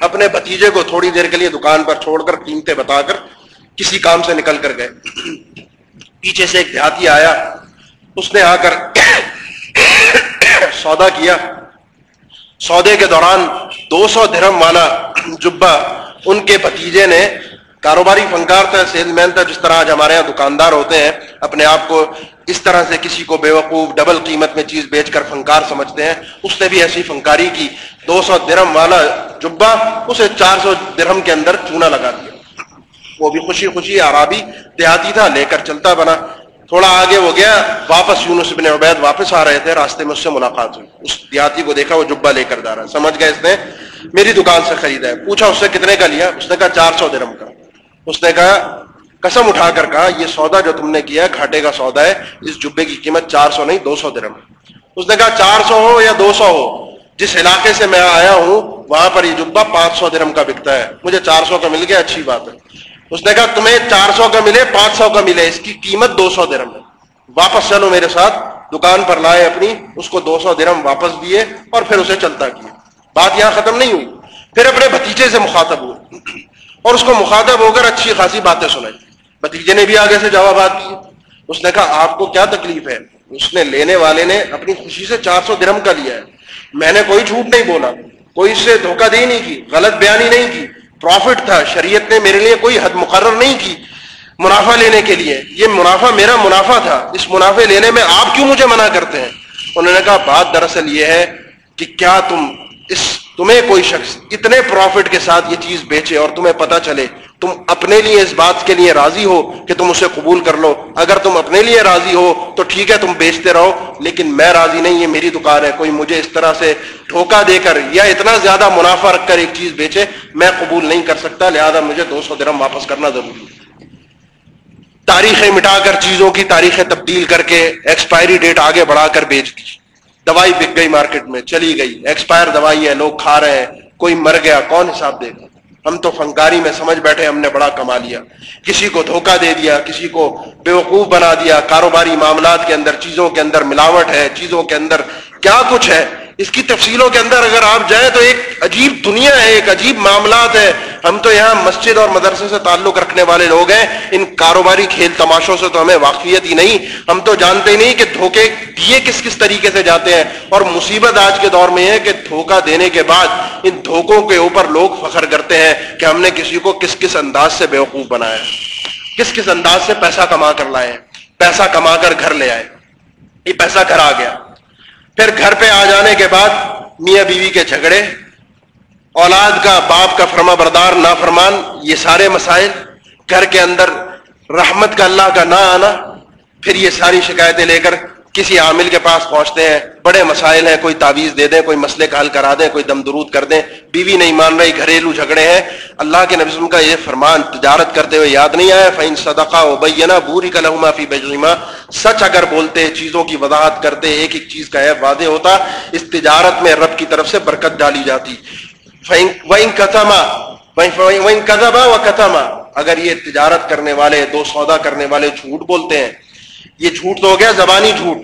اپنے بتیجے کو تھوڑی دیر کے لیے دکان پر چھوڑ کر قیمتیں بتا کر کسی کام سے نکل کر گئے۔ پیچھے سے ایک دیہاتی آیا۔ اس نے آ کر سودا کیا۔ سودے کے دوران دو سو درہم والا جبا ان کے بتیجے نے کاروباری فنکار تھا سیل مین تھا جس طرح آج ہمارے یہاں دکاندار ہوتے ہیں، اپنے آپ کو اس طرح سے کسی کو بے وقوف ڈبل قیمت میں چیز بیچ کر فنکار سمجھتے ہیں، اس نے بھی ایسی فنکاری کی، دو سو درم والا جبا اسے چار سو درم کے اندر چونا لگا دیا۔ وہ بھی خوشی خوشی آرابی دیہاتی تھا، لے کر چلتا بنا۔ تھوڑا آگے وہ گیا، واپس یونس بن عبید واپس آ رہے تھے، راستے میں اس سے ملاقات ہوئی۔ اس دیہاتی کو دیکھا، وہ جبا لے کر جا رہا ہے۔ سمجھ گئے اس نے، میری دکان سے خریدا ہے۔ پوچھا، اس سے کتنے کا لیا؟ اس نے کہا چار سو درم کا۔ اس نے کہا، قسم اٹھا کر کہا، یہ سودا جو تم نے کیا گھاٹے کا سودا ہے، اس جبے کی قیمت چار سو نہیں، دو سو درم اس نے کہا، چار سو ہو یا دو سو ہو، جس علاقے سے میں آیا ہوں، وہاں پر یہ جبا پانچ سو درم کا بکتا ہے۔ مجھے چار سو کا مل گیا، اچھی بات ہے۔ اس نے کہا، تمہیں چار سو کا ملے، پانچ سو کا ملے، اس کی قیمت دو سو درم ہے۔ واپس چلو میرے ساتھ، دکان پر لائے اپنی، اس کو دو سو درم واپس دیے اور پھر اسے چلتا کیا۔ بات یہاں ختم نہیں ہوئی۔ پھر اپنے بھتیجے سے مخاطب ہوئے۔ اور اس کو مخاطب ہو کر اچھی خاصی باتیں سنائی۔ بتیجے نے بھی آگے سے جوابات دیے اس نے کہا، آپ کو کیا تکلیف ہے؟ اس نے لینے والے نے اپنی خوشی سے چار سو درم کا لیا ہے۔ میں نے کوئی جھوٹ نہیں بولا، کوئی اس سے دھوکہ دی نہیں کی، غلط بیانی نہیں کی۔ پروفٹ تھا، شریعت نے میرے لیے کوئی حد مقرر نہیں کی منافع لینے کے لیے۔ یہ منافع میرا منافع تھا۔ اس منافع لینے میں آپ کیوں مجھے منع کرتے ہیں؟ انہوں نے کہا، بات دراصل یہ ہے کہ کیا تم اس تمہیں کوئی شخص اتنے پروفٹ کے ساتھ یہ چیز بیچے اور تمہیں پتا چلے تم اپنے لیے اس بات کے لیے راضی ہو کہ تم اسے قبول کر لو۔ اگر تم اپنے لیے راضی ہو تو ٹھیک ہے، تم بیچتے رہو، لیکن میں راضی نہیں، یہ میری دکان ہے۔ کوئی مجھے اس طرح سے دھوکہ دے کر یا اتنا زیادہ منافع رکھ کر ایک چیز بیچے، میں قبول نہیں کر سکتا۔ لہذا مجھے دو سو درم واپس کرنا ضروری ہے۔ تاریخیں مٹا کر چیزوں کی تاریخیں تبدیل کر کے ایکسپائری ڈیٹ آگے بڑھا کر بیچ دی دوائی بک گئی مارکیٹ میں، چلی گئی۔ ایکسپائر دوائی ہے، لوگ کھا رہے ہیں، کوئی مر گیا، کون حساب دے گا؟ ہم تو فنکاری میں سمجھ بیٹھے، ہم نے بڑا کما لیا۔ کسی کو دھوکہ دے دیا، کسی کو بیوقوف بنا دیا۔ کاروباری معاملات کے اندر، چیزوں کے اندر ملاوٹ ہے، چیزوں کے اندر کیا کچھ ہے؟ اس کی تفصیلوں کے اندر اگر آپ جائیں تو ایک عجیب دنیا ہے، ایک عجیب معاملات ہے۔ ہم تو یہاں مسجد اور مدرسے سے تعلق رکھنے والے لوگ ہیں۔ ان کاروباری کھیل تماشوں سے تو ہمیں واقفیت ہی نہیں۔ ہم تو جانتے ہی نہیں کہ دھوکے دیے کس کس طریقے سے جاتے ہیں۔ اور مصیبت آج کے دور میں ہے کہ دھوکہ دینے کے بعد ان دھوکوں کے اوپر لوگ فخر کرتے ہیں کہ ہم نے کسی کو کس کس انداز سے بیوقوف بنایا کس کس انداز سے پیسہ کما کر لائے پیسہ کما کر گھر لے آئے۔ یہ پیسہ گھر آ گیا۔ پھر گھر پہ آ جانے کے بعد میاں بیوی کے جھگڑے، اولاد کا باپ کا فرما بردار نا فرمان یہ سارے مسائل گھر کے اندر رحمت کا اللہ کا نہ آنا، پھر یہ ساری شکایتیں لے کر کسی عامل کے پاس پہنچتے ہیں، بڑے مسائل ہیں، کوئی تعویذ دے دیں، کوئی مسئلے کا حل کرا دیں، کوئی دم درود کر دیں، بیوی نہیں مان رہی، گھریلو جھگڑے ہیں۔ اللہ کے نبی کا یہ فرمان تجارت کرتے ہوئے یاد نہیں آیا فین صدقہ و بینا بوری کا لہما فی بجما سچ اگر بولتے، چیزوں کی وضاحت کرتے، ایک ایک چیز کا عیب واضح ہوتا، اس تجارت میں رب کی طرف سے برکت ڈالی جاتی۔ وہیں کتما وہیں کتبا و کتما اگر یہ تجارت کرنے والے، دو سودا کرنے والے جھوٹ بولتے ہیں یہ جھوٹ تو ہو گیا، زبانی جھوٹ۔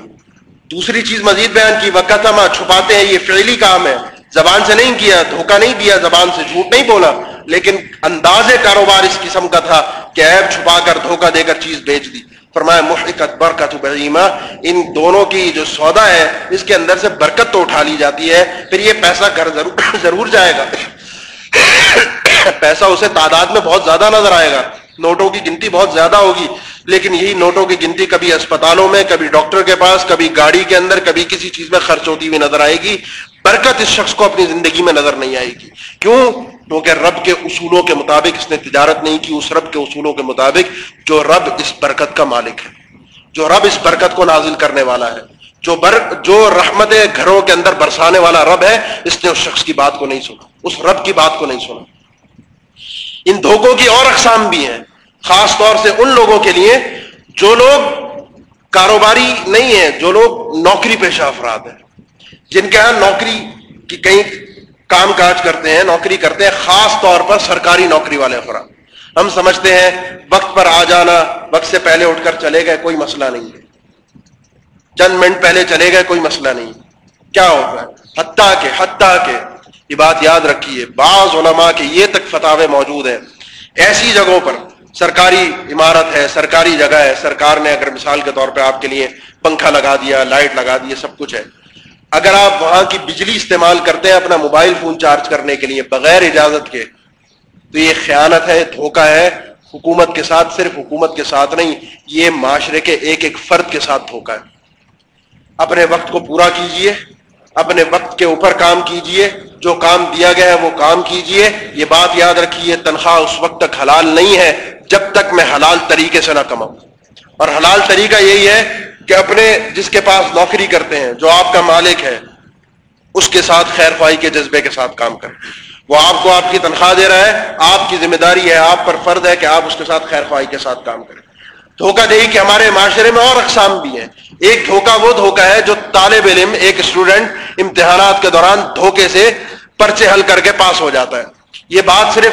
دوسری چیز مزید بیان کی وقتما چھپاتے ہیں، یہ فعلی کام ہے۔ زبان سے نہیں کیا، دھوکہ نہیں دیا، زبان سے جھوٹ نہیں بولا۔ لیکن انداز کاروبار اس قسم کا تھا کہ عیب چھپا کر، دھوکہ دے کر چیز بیچ دی۔ فرمایا محقت برکت بہیمہ۔ ان دونوں کی جو سودا ہے، اس کے اندر سے برکت تو اٹھا لی جاتی ہے۔ پھر یہ پیسہ گھر ضرور ضرور جائے گا۔ پیسہ اسے تعداد میں بہت زیادہ نظر آئے گا۔ نوٹوں کی گنتی بہت زیادہ ہوگی۔ لیکن یہی نوٹوں کی گنتی کبھی اسپتالوں میں، کبھی ڈاکٹر کے پاس، کبھی گاڑی کے اندر، کبھی کسی چیز میں خرچ ہوتی ہوئی نظر آئے گی۔ برکت اس شخص کو اپنی زندگی میں نظر نہیں آئے گی۔ کیوں؟ کیونکہ رب کے اصولوں کے مطابق اس نے تجارت نہیں کی، اس رب کے اصولوں کے مطابق جو رب اس برکت کا مالک ہے، جو رب اس برکت کو نازل کرنے والا ہے، جو بر، جو رحمت گھروں کے اندر برسانے والا رب ہے، اس نے اس شخص کی بات کو نہیں سنا، اس رب کی بات کو نہیں سنا۔ ان دھوکوں کی اور اقسام بھی ہیں۔ خاص طور سے ان لوگوں کے لیے جو لوگ کاروباری نہیں ہیں، جو لوگ نوکری پیشہ افراد ہیں۔ جن کے یہاں نوکری کی کئی کام کاج کرتے ہیں، نوکری کرتے ہیں، خاص طور پر سرکاری نوکری والے افراد۔ ہم سمجھتے ہیں وقت پر آ جانا، وقت سے پہلے اٹھ کر چلے گئے، کوئی مسئلہ نہیں ہے۔ چند منٹ پہلے چلے گئے، کوئی مسئلہ نہیں۔ کیا ہوگا؟ حتیٰ کے حتیٰ کے یہ بات یاد رکھیے، بعض علماء کے یہ تک فتح موجود ہیں۔ ایسی جگہوں پر سرکاری عمارت ہے، سرکاری جگہ ہے۔ سرکار نے اگر مثال کے طور پہ آپ کے لیے پنکھا لگا دیا، لائٹ لگا دی سب کچھ ہے۔ اگر آپ وہاں کی بجلی استعمال کرتے ہیں اپنا موبائل فون چارج کرنے کے لیے بغیر اجازت کے، تو یہ خیانت ہے، دھوکہ ہے۔ حکومت کے ساتھ صرف حکومت کے ساتھ نہیں، یہ معاشرے کے ایک ایک فرد کے ساتھ دھوکہ ہے۔ اپنے وقت کو پورا کیجیے، اپنے وقت کے اوپر کام کیجیے۔ جو کام دیا گیا ہے وہ کام کیجیے، یہ بات یاد رکھیے، تنخواہ اس وقت تک حلال نہیں ہے جب تک میں حلال طریقے سے نہ کماؤں۔ اور حلال طریقہ یہی ہے کہ اپنے جس کے پاس نوکری کرتے ہیں، جو آپ کا مالک ہے، اس کے ساتھ خیر خواہی کے جذبے کے ساتھ کام کریں۔ وہ آپ کو آپ کی تنخواہ دے رہا ہے، آپ کی ذمہ داری ہے، آپ پر فرد ہے کہ آپ اس کے ساتھ خیر خواہی کے ساتھ کام کریں۔ دھوکہ دہی کہ ہمارے معاشرے میں اور اقسام بھی ہیں۔ ایک دھوکہ وہ دھوکہ ہے جو طالب علم، ایک اسٹوڈنٹ امتحانات کے دوران دھوکے سے پرچے حل کر کے پاس ہو جاتا ہے۔ یہ بات صرف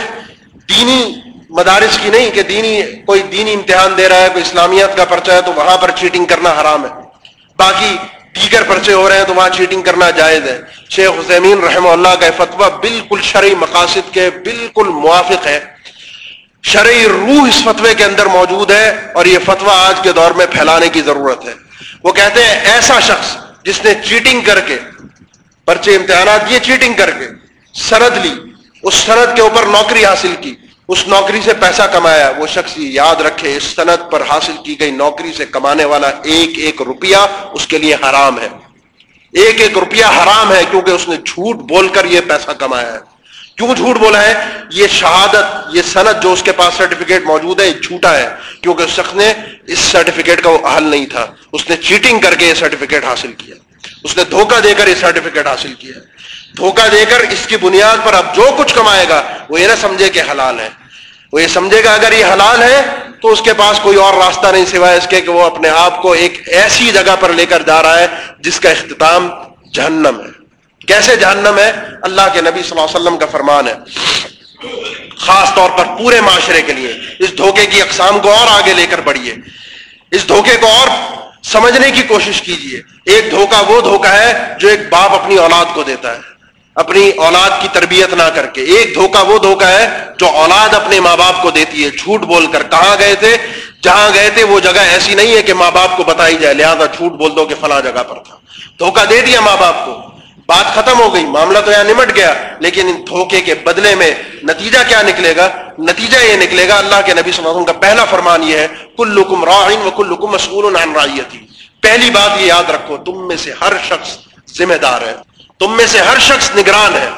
دینی مدارس کی نہیں کہ دینی کوئی دینی امتحان دے رہا ہے، کوئی اسلامیات کا پرچہ ہے تو وہاں پر چیٹنگ کرنا حرام ہے۔ باقی دیگر پرچے ہو رہے ہیں تو وہاں چیٹنگ کرنا جائز ہے۔ شیخ حسین رحمہ اللہ کا فتویٰ بالکل شرعی مقاصد کے بالکل موافق ہے۔ شرعی روح اس فتوے کے اندر موجود ہے اور یہ فتویٰ آج کے دور میں پھیلانے کی ضرورت ہے۔ وہ کہتے ہیں ایسا شخص جس نے چیٹنگ کر کے پرچے امتحانات یہ چیٹنگ کر کے سرد لی، اس سرد کے اوپر نوکری حاصل کی، اس نوکری سے پیسہ کمایا، وہ شخص یاد رکھے اس صنعت پر حاصل کی گئی نوکری سے کمانے والا ایک ایک روپیہ اس کے لیے حرام ہے۔ ایک ایک روپیہ حرام ہے کیونکہ اس نے جھوٹ بول کر یہ پیسہ کمایا ہے۔ کیوں جھوٹ بولا ہے؟ یہ شہادت، یہ صنعت جو اس کے پاس سرٹیفکیٹ موجود ہے، یہ جھوٹا ہے، کیونکہ اس شخص نے اس سرٹیفکیٹ کا وہ حل نہیں تھا۔ اس نے چیٹنگ کر کے یہ سرٹیفکیٹ حاصل کیا۔ اس نے دھوکہ دے کر یہ سرٹیفکیٹ حاصل کیا۔ دھوکہ دے کر اس کی بنیاد پر اب جو کچھ کمائے گا، وہ یہ نہ سمجھے کہ حلال ہے۔ وہ یہ سمجھے گا اگر یہ حلال ہے، تو اس کے پاس کوئی اور راستہ نہیں سوائے اس کے کہ وہ اپنے آپ کو ایک ایسی جگہ پر لے کر جا رہا ہے جس کا اختتام جہنم ہے۔ کیسے جہنم ہے؟ اللہ کے نبی صلی اللہ علیہ وسلم کا فرمان ہے۔ خاص طور پر پورے معاشرے کے لیے۔ اس دھوکے کی اقسام کو اور آگے لے کر بڑھیے۔ اس دھوکے کو اور سمجھنے کی کوشش کیجیے۔ ایک دھوکہ وہ دھوکہ ہے جو ایک باپ اپنی اولاد کو دیتا ہے۔ اپنی اولاد کی تربیت نہ کر کے۔ ایک دھوکہ وہ دھوکہ ہے جو اولاد اپنے ماں باپ کو دیتی ہے۔ جھوٹ بول کر کہاں گئے تھے؟ جہاں گئے تھے وہ جگہ ایسی نہیں ہے کہ ماں باپ کو بتائی جائے۔ لہذا جھوٹ بول دو کہ فلاں جگہ پر تھا۔ دھوکہ دے دیا ماں باپ کو۔ بات ختم ہو گئی، معاملہ تو یہاں نمٹ گیا، لیکن ان دھوکے کے بدلے میں نتیجہ کیا نکلے گا؟ نتیجہ یہ نکلے گا، اللہ کے نبی صلی اللہ علیہ وسلم کا پہلا فرمان یہ ہے کل لکم رائن و کل لکم مسئول عن رعیتی۔ پہلی بات یہ یاد رکھو، تم میں سے ہر شخص ذمہ دار ہے، تم میں سے ہر شخص نگران ہے۔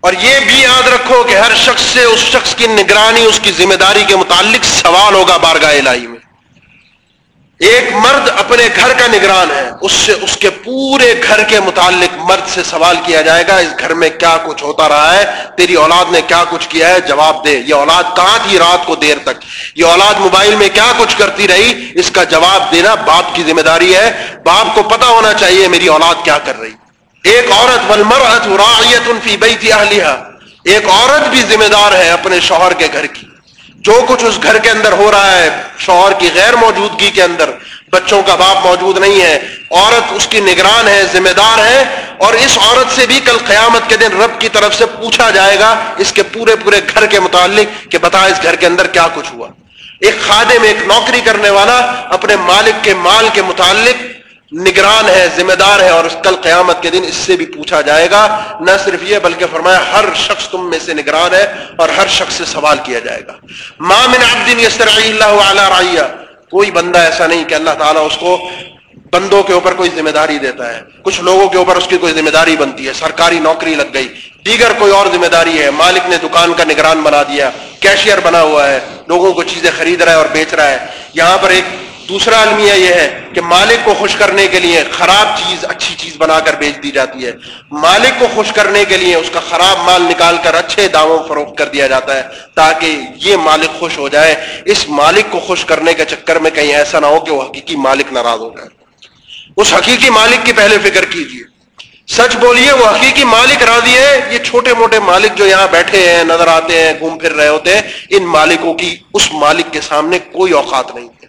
اور یہ بھی یاد رکھو کہ ہر شخص سے اس شخص کی نگرانی، اس کی ذمہ داری کے متعلق سوال ہوگا بارگاہ الہی میں۔ ایک مرد اپنے گھر کا نگران ہے۔ اس سے اس کے پورے گھر کے متعلق مرد سے سوال کیا جائے گا، اس گھر میں کیا کچھ ہوتا رہا ہے؟ تیری اولاد نے کیا کچھ کیا ہے؟ جواب دے۔ یہ اولاد کہاں تھی رات کو دیر تک؟ یہ اولاد موبائل میں کیا کچھ کرتی رہی؟ اس کا جواب دینا باپ کی ذمہ داری ہے۔ باپ کو پتا ہونا چاہیے میری اولاد کیا کر رہی۔ ایک عورت ولمرت راعیت فی بیت اہلیہ ایک عورت بھی ذمہ دار ہے اپنے شوہر کے گھر کی۔ جو کچھ اس گھر کے اندر ہو رہا ہے، شوہر کی غیر موجودگی کے اندر، بچوں کا باپ موجود نہیں ہے، عورت اس کی نگران ہے، ذمہ دار ہے، اور اس عورت سے بھی کل قیامت کے دن رب کی طرف سے پوچھا جائے گا اس کے پورے پورے گھر کے متعلق کہ بتا اس گھر کے اندر کیا کچھ ہوا۔ ایک خادم، ایک نوکری کرنے والا، اپنے مالک کے مال کے متعلق نگران ہے، ذمہ دار ہے اور اس کل قیامت کے دن اس سے بھی پوچھا جائے گا، نہ صرف یہ بلکہ فرمایا ہر شخص تم میں سے نگران ہے اور ہر شخص سے سوال کیا جائے گا۔ مامن عبد اللہ علی رعیہ، کوئی بندہ ایسا نہیں کہ اللہ تعالیٰ اس کو بندوں کے اوپر کوئی ذمہ داری دیتا ہے، کچھ لوگوں کے اوپر اس کی کوئی ذمہ داری بنتی ہے، سرکاری نوکری لگ گئی، دیگر کوئی اور ذمہ داری ہے، مالک نے دکان کا نگران بنا دیا کیشیئر بنا ہوا ہے، لوگوں کو چیزیں خرید رہا ہے اور بیچ رہا ہے۔ یہاں پر ایک دوسرا المیہ یہ ہے کہ مالک کو خوش کرنے کے لیے خراب چیز، اچھی چیز بنا کر بیچ دی جاتی ہے۔ مالک کو خوش کرنے کے لیے اس کا خراب مال نکال کر اچھے داموں فروخت کر دیا جاتا ہے تاکہ یہ مالک خوش ہو جائے۔ اس مالک کو خوش کرنے کے چکر میں کہیں ایسا نہ ہو کہ وہ حقیقی مالک ناراض ہو جائے۔ اس حقیقی مالک کی پہلے فکر کیجیے۔ سچ بولیے، وہ حقیقی مالک راضی ہے۔ یہ چھوٹے موٹے مالک جو یہاں بیٹھے ہیں، نظر آتے ہیں، گھوم پھر رہے ہوتے ہیں، ان مالکوں کی، اس مالک کے سامنے کوئی اوقات نہیں۔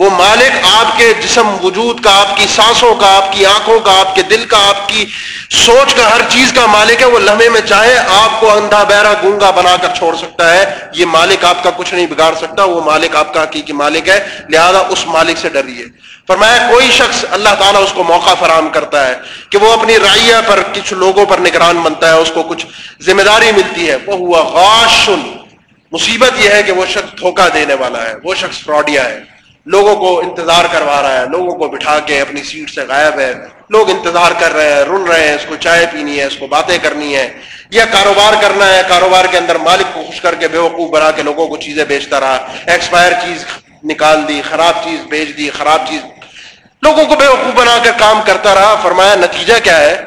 وہ مالک آپ کے جسم وجود کا، آپ کی سانسوں کا، آپ کی آنکھوں کا، آپ کے دل کا، آپ کی سوچ کا، ہر چیز کا مالک ہے، وہ لمحے میں چاہے آپ کو اندھا، بہرا گونگا بنا کر چھوڑ سکتا ہے۔ یہ مالک آپ کا کچھ نہیں بگاڑ سکتا، وہ مالک آپ کا حقیقی مالک ہے، لہذا اس مالک سے ڈریے۔ فرمایا، کوئی شخص اللہ تعالیٰ اس کو موقع فراہم کرتا ہے کہ وہ اپنی رائیہ پر کچھ لوگوں پر نگران بنتا ہے، اس کو کچھ ذمہ داری ملتی ہے۔ وہ ہوا غاشن۔ مصیبت یہ ہے کہ وہ شخص دھوکہ دینے والا ہے، وہ شخص فراڈیا ہے۔ لوگوں کو انتظار کروا رہا ہے، لوگوں کو بٹھا کے اپنی سیٹ سے غائب ہے۔ لوگ انتظار کر رہے ہیں، رن رہے ہیں، اس کو چائے پینی ہے، اس کو باتیں کرنی ہے یا کاروبار کرنا ہے، کاروبار کے اندر مالک کو خوش کر کے بے وقوف بنا کے لوگوں کو چیزیں بیچتا رہا۔ ایکسپائر چیز نکال دی، خراب چیز بیچ دی، خراب چیز۔ لوگوں کو بے وقوف بنا کر کام کرتا رہا۔ فرمایا، نتیجہ کیا ہے؟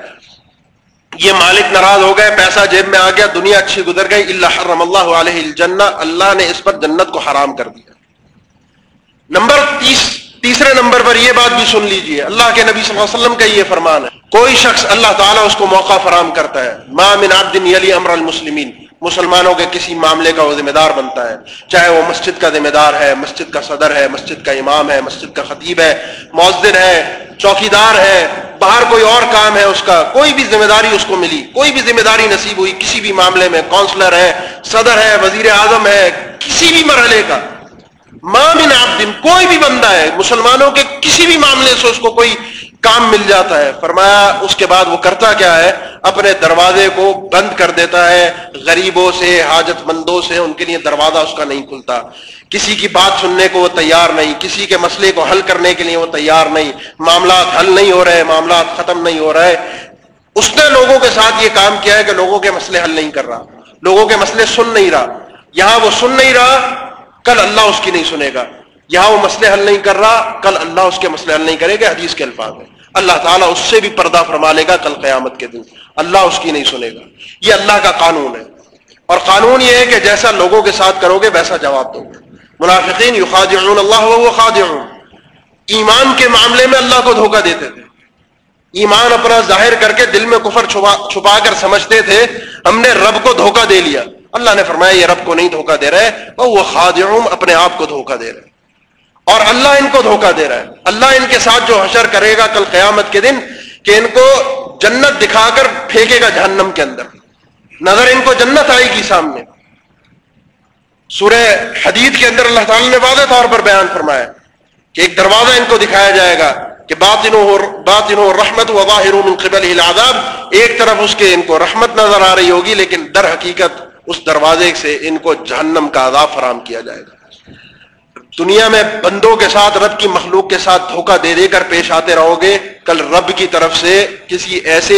یہ مالک ناراض ہو گئے، پیسہ جیب میں آ گیا، دنیا اچھی گزر گئی۔ اللہ حرم اللہ علیہ الجنہ اللہ نے اس پر جنت کو حرام کر دیا۔ نمبر تیس، تیسرے نمبر پر یہ بات بھی سن لیجیے، اللہ کے نبی صلی اللہ علیہ وسلم کا یہ فرمان ہے۔ کوئی شخص اللہ تعالیٰ اس کو موقع فراہم کرتا ہے، ما من عبد یلی امر المسلمین مسلمانوں کے کسی معاملے کا وہ ذمہ دار بنتا ہے، چاہے وہ مسجد کا ذمہ دار ہے، مسجد کا صدر ہے، مسجد کا امام ہے، مسجد کا خطیب ہے، مؤذن ہے، چوکیدار ہے، باہر کوئی اور کام ہے اس کا، کوئی بھی ذمہ داری اس کو ملی، کوئی بھی ذمہ داری نصیب ہوئی، کسی بھی معاملے میں کونسلر ہے، صدر ہے وزیر اعظم ہے، کسی بھی مرحلے کا۔ مامن عبد کوئی بھی بندہ ہے، مسلمانوں کے کسی بھی معاملے سے اس کو کوئی کام مل جاتا ہے۔ فرمایا، اس کے بعد وہ کرتا کیا ہے؟ اپنے دروازے کو بند کر دیتا ہے، غریبوں سے حاجت مندوں سے، ان کے لیے دروازہ اس کا نہیں کھلتا۔ کسی کی بات سننے کو وہ تیار نہیں، کسی کے مسئلے کو حل کرنے کے لیے وہ تیار نہیں۔ معاملات حل نہیں ہو رہے، معاملات ختم نہیں ہو رہے۔ اس نے لوگوں کے ساتھ یہ کام کیا ہے کہ لوگوں کے مسئلے حل نہیں کر رہا، لوگوں کے مسئلے سن نہیں رہا۔ یہاں وہ سن نہیں رہا کل اللہ اس کی نہیں سنے گا۔ یہاں وہ مسئلے حل نہیں کر رہا، کل اللہ اس کے مسئلے حل نہیں کرے گا، حدیث کے الفاظ میں اللہ تعالیٰ اس سے بھی پردہ فرما لے گا کل قیامت کے دن۔ اللہ اس کی نہیں سنے گا۔ یہ اللہ کا قانون ہے۔ اور قانون یہ ہے کہ جیسا لوگوں کے ساتھ کرو گے، ویسا جواب دو گے۔ منافقین یخادعون اللہ وہ خادعون۔ ایمان کے معاملے میں اللہ کو دھوکہ دیتے تھے۔ ایمان اپنا ظاہر کر کے دل میں کفر چھپا چھپا کر سمجھتے تھے، ہم نے رب کو دھوکہ دے لیا۔ اللہ نے فرمایا، یہ رب کو نہیں دھوکہ دے رہے، وہ خادعم اپنے آپ کو دھوکہ دے رہے۔ اور اللہ ان کو دھوکہ دے رہا ہے۔ اللہ ان کے ساتھ جو حشر کرے گا کل قیامت کے دن، کہ ان کو جنت دکھا کر پھینکے گا جہنم کے اندر۔ نظر ان کو جنت آئے گی سامنے۔ سورہ حدید کے اندر اللہ تعالی نے واضح طور پر بیان فرمایا کہ ایک دروازہ ان کو دکھایا جائے گا کہ بات بات رحمت و باہر قبل العذاب۔ ایک طرف اس کے ان کو رحمت نظر آ رہی ہوگی، لیکن در حقیقت اس دروازے سے ان کو جہنم کا عذاب فراہم کیا جائے گا۔ دنیا میں بندوں کے ساتھ، رب کی مخلوق کے ساتھ دھوکہ دے دے کر پیش آتے رہو گے، کل رب کی طرف سے کسی ایسے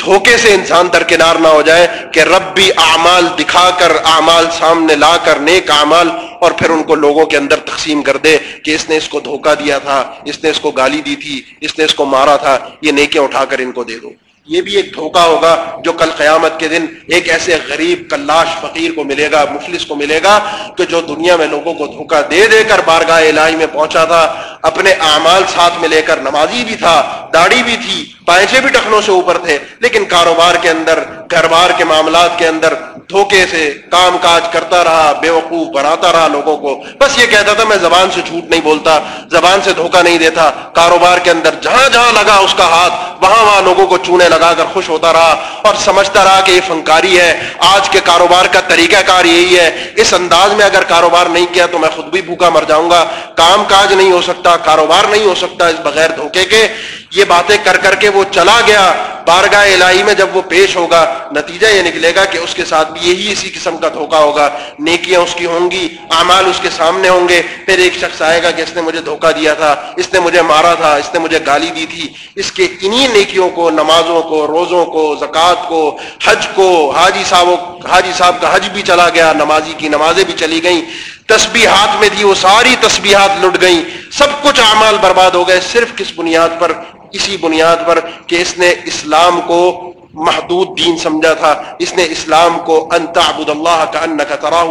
دھوکے سے انسان درکنار نہ ہو جائے کہ رب بھی اعمال دکھا کر، اعمال سامنے لا کر، نیک اعمال، اور پھر ان کو لوگوں کے اندر تقسیم کر دے کہ اس نے اس کو دھوکہ دیا تھا، اس نے اس کو گالی دی تھی، اس نے اس کو مارا تھا، یہ نیکیں اٹھا کر ان کو دے دو۔ یہ بھی ایک دھوکہ ہوگا جو کل قیامت کے دن ایک ایسے غریب، کلاش فقیر کو ملے گا، مفلس کو ملے گا کہ جو دنیا میں لوگوں کو دھوکہ دے دے کر بارگاہ الہی میں پہنچا تھا، اپنے اعمال ساتھ میں لے کر نمازی بھی تھا، داڑھی بھی تھی پائچے بھی ٹخنوں سے اوپر تھے، لیکن کاروبار کے اندر گھر بار کے معاملات کے اندر دھوکے سے کام کاج کرتا رہا بے وقوف بناتا رہا لوگوں کو۔ بس یہ کہتا تھا، میں زبان سے جھوٹ نہیں بولتا، زبان سے دھوکہ نہیں دیتا۔ کاروبار کے اندر جہاں جہاں لگا اس کا ہاتھ، وہاں وہاں لوگوں کو چونے لگا کر خوش ہوتا رہا۔ اور سمجھتا رہا کہ یہ فنکاری ہے۔ آج کے کاروبار کا طریقہ کار یہی ہے۔ اس انداز میں اگر کاروبار نہیں کیا تو میں خود بھی بھوکا مر جاؤں گا۔ کام کاج نہیں ہو سکتا، کاروبار نہیں ہو سکتا اس بغیر دھوکے کے۔ یہ باتیں کر کر کے وہ چلا گیا۔ بارگاہ الہی میں جب وہ پیش ہوگا، نتیجہ یہ نکلے گا کہ اس کے ساتھ بھی یہی اسی قسم کا دھوکا ہوگا۔ نیکیاں اس کی ہوں گی، اعمال اس کے سامنے ہوں گے۔ پھر ایک شخص آئے گا کہ اس نے مجھے دھوکا دیا تھا، اس نے مجھے مارا تھا، اس نے مجھے گالی دی تھی۔ اس کے انہی نیکیوں کو، نمازوں کو، روزوں کو، زکوٰۃ کو، حج کو، حاجی صاحب حاجی صاحب کا حج بھی چلا گیا، نمازی کی نمازیں بھی چلی گئیں، تسبیحات میں تھی، وہ ساری تسبیحات لٹ گئیں، سب کچھ اعمال برباد ہو گئے، صرف کس بنیاد پر؟ اسی بنیاد پر کہ اس نے اسلام کو محدود دین سمجھا تھا۔ اس نے اسلام کو انت عبد اللہ کا ان کا تراہ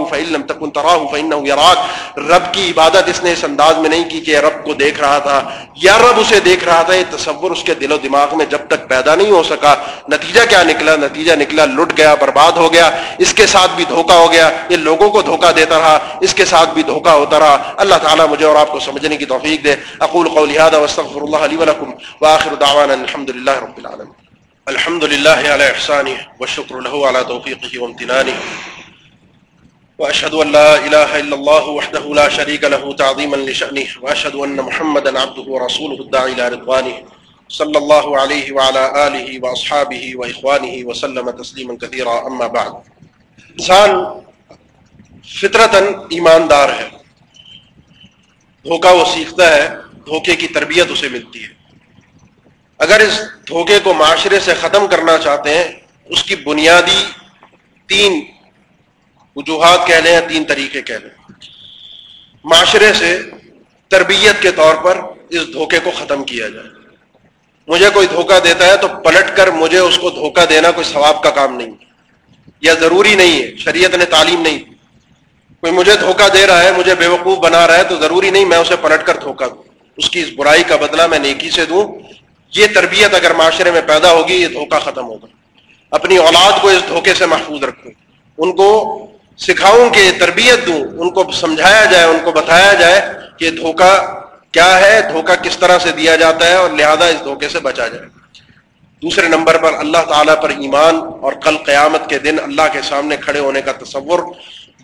تکن تراہ فن یراک۔ رب کی عبادت اس نے اس انداز میں نہیں کی کہ رب کو دیکھ رہا تھا۔ یا رب اسے دیکھ رہا تھا، یہ تصور اس کے دل و دماغ میں جب تک پیدا نہیں ہو سکا۔ نتیجہ کیا نکلا؟ نتیجہ نکلا، لٹ گیا، برباد ہو گیا۔ اس کے ساتھ بھی دھوکا ہو گیا۔ یہ لوگوں کو دھوکا دیتا رہا۔ اس کے ساتھ بھی دھوکا ہوتا رہا۔ اللہ تعالیٰ مجھے اور آپ کو سمجھنے کی توفیق دے۔ اقول قولی هذا واستغفر الله لي ولكم واخر دعوانا الحمد لله رب العالمين۔ الحمد لله على إحسانه والشكر له على توفيقه وامتنانه وأشهد أن لا إله إلا الله وحده لا شريك له تعظيما لشأنه وأشهد أن محمدا عبده ورسوله الداعي إلى رضوانه صلى الله عليه وعلى آله وأصحابه وإخوانه وسلم تسليما كثيرا. أما بعد، انسان فطرتا ایماندار ہے، دھوکہ وہ سیکھتا ہے، دھوکے کی تربیت اسے ملتی ہے۔ اگر اس دھوکے کو معاشرے سے ختم کرنا چاہتے ہیں، اس کی بنیادی تین وجوہات کہہ لیں یا تین طریقے کہہ لیں۔ معاشرے سے تربیت کے طور پر اس دھوکے کو ختم کیا جائے۔ مجھے کوئی دھوکہ دیتا ہے تو پلٹ کر مجھے اس کو دھوکہ دینا کوئی ثواب کا کام نہیں یا ضروری نہیں ہے، شریعت نے تعلیم نہیں۔ کوئی مجھے دھوکہ دے رہا ہے، مجھے بے وقوف بنا رہا ہے تو ضروری نہیں، میں اسے پلٹ کر دھوکہ دوں۔ اس کی اس برائی کا بدلہ میں نیکی سے دوں۔ یہ تربیت اگر معاشرے میں پیدا ہوگی، یہ دھوکہ ختم ہوگا۔ اپنی اولاد کو اس دھوکے سے محفوظ رکھوں ان کو سکھاؤں کہ تربیت دوں، ان کو سمجھایا جائے، ان کو بتایا جائے کہ دھوکہ کیا ہے، دھوکہ کس طرح سے دیا جاتا ہے اور لہذا اس دھوکے سے بچا جائے۔ دوسرے نمبر پر، اللہ تعالیٰ پر ایمان اور کل قیامت کے دن اللہ کے سامنے کھڑے ہونے کا تصور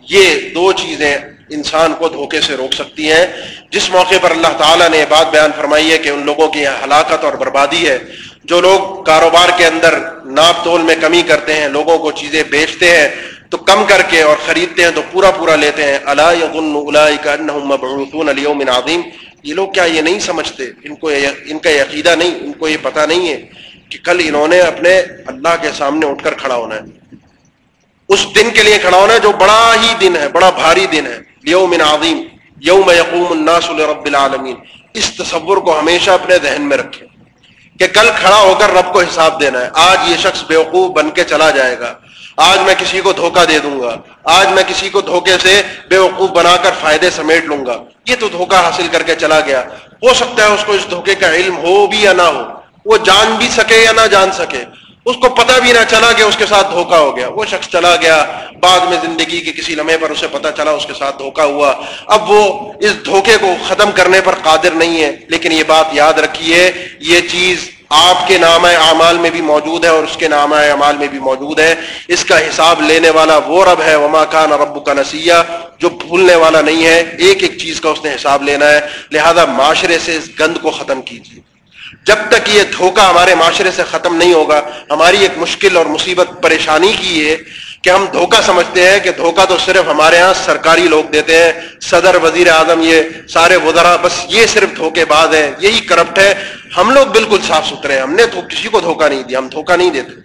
یہ دو چیزیں انسان کو دھوکے سے روک سکتی ہیں۔ جس موقع پر اللہ تعالیٰ نے بات بیان فرمائی ہے کہ ان لوگوں کی ہلاکت اور بربادی ہے۔ جو لوگ کاروبار کے اندر ناپ تول میں کمی کرتے ہیں، لوگوں کو چیزیں بیچتے ہیں، تو کم کر کے اور خریدتے ہیں تو پورا پورا لیتے ہیں۔ اللہ عظیم۔ یہ لوگ کیا یہ نہیں سمجھتے؟ ان کو ان کا عقیدہ نہیں، ان کو یہ پتہ نہیں ہے کہ کل انہوں نے اپنے اللہ کے سامنے اٹھ کر کھڑا ہونا ہے۔ اس دن کے لیے کھڑا ہونا ہے جو بڑا ہی دن ہے، بڑا بھاری دن ہے۔ یوم عظیم، یوم یقوم الناس لرب العالمین۔ اس تصور کو ہمیشہ اپنے ذہن میں رکھیں کہ کل کھڑا ہو کر رب کو حساب دینا ہے۔ آج یہ شخص بیوقوف بن کے چلا جائے گا۔ آج میں کسی کو دھوکہ دے دوں گا۔ آج میں کسی کو دھوکے سے بے وقوف بنا کر فائدے سمیٹ لوں گا۔ یہ تو دھوکہ حاصل کر کے چلا گیا۔ ہو سکتا ہے اس کو اس دھوکے کا علم ہو بھی یا نہ ہو۔ وہ جان بھی سکے یا نہ جان سکے۔ اس کو پتہ بھی نہ چلا کہ اس کے ساتھ دھوکا ہو گیا۔ وہ شخص چلا گیا، بعد میں زندگی کے کسی لمحے پر اسے پتہ چلا اس کے ساتھ دھوکا ہوا۔ اب وہ اس دھوکے کو ختم کرنے پر قادر نہیں ہے، لیکن یہ بات یاد رکھیے، یہ چیز آپ کے نام اعمال میں بھی موجود ہے اور اس کے نام اعمال میں بھی موجود ہے۔ اس کا حساب لینے والا وہ رب ہے، وما کان رب کا نسیہ، جو بھولنے والا نہیں ہے۔ ایک ایک چیز کا اس نے حساب لینا ہے۔ لہذا معاشرے سے اس گند کو ختم کیجیے۔ جب تک یہ دھوکہ ہمارے معاشرے سے ختم نہیں ہوگا، ہماری ایک مشکل اور مصیبت پریشانی کی ہے کہ ہم دھوکہ سمجھتے ہیں کہ دھوکہ تو صرف ہمارے ہاں سرکاری لوگ دیتے ہیں، صدر، وزیر اعظم، یہ سارے وزرا بس یہ صرف دھوکے باز ہیں، یہی کرپٹ ہے۔ ہم لوگ بالکل صاف ستھرے ہیں، ہم نے کسی کو دھوکہ نہیں دیا، ہم دھوکہ نہیں دیتے۔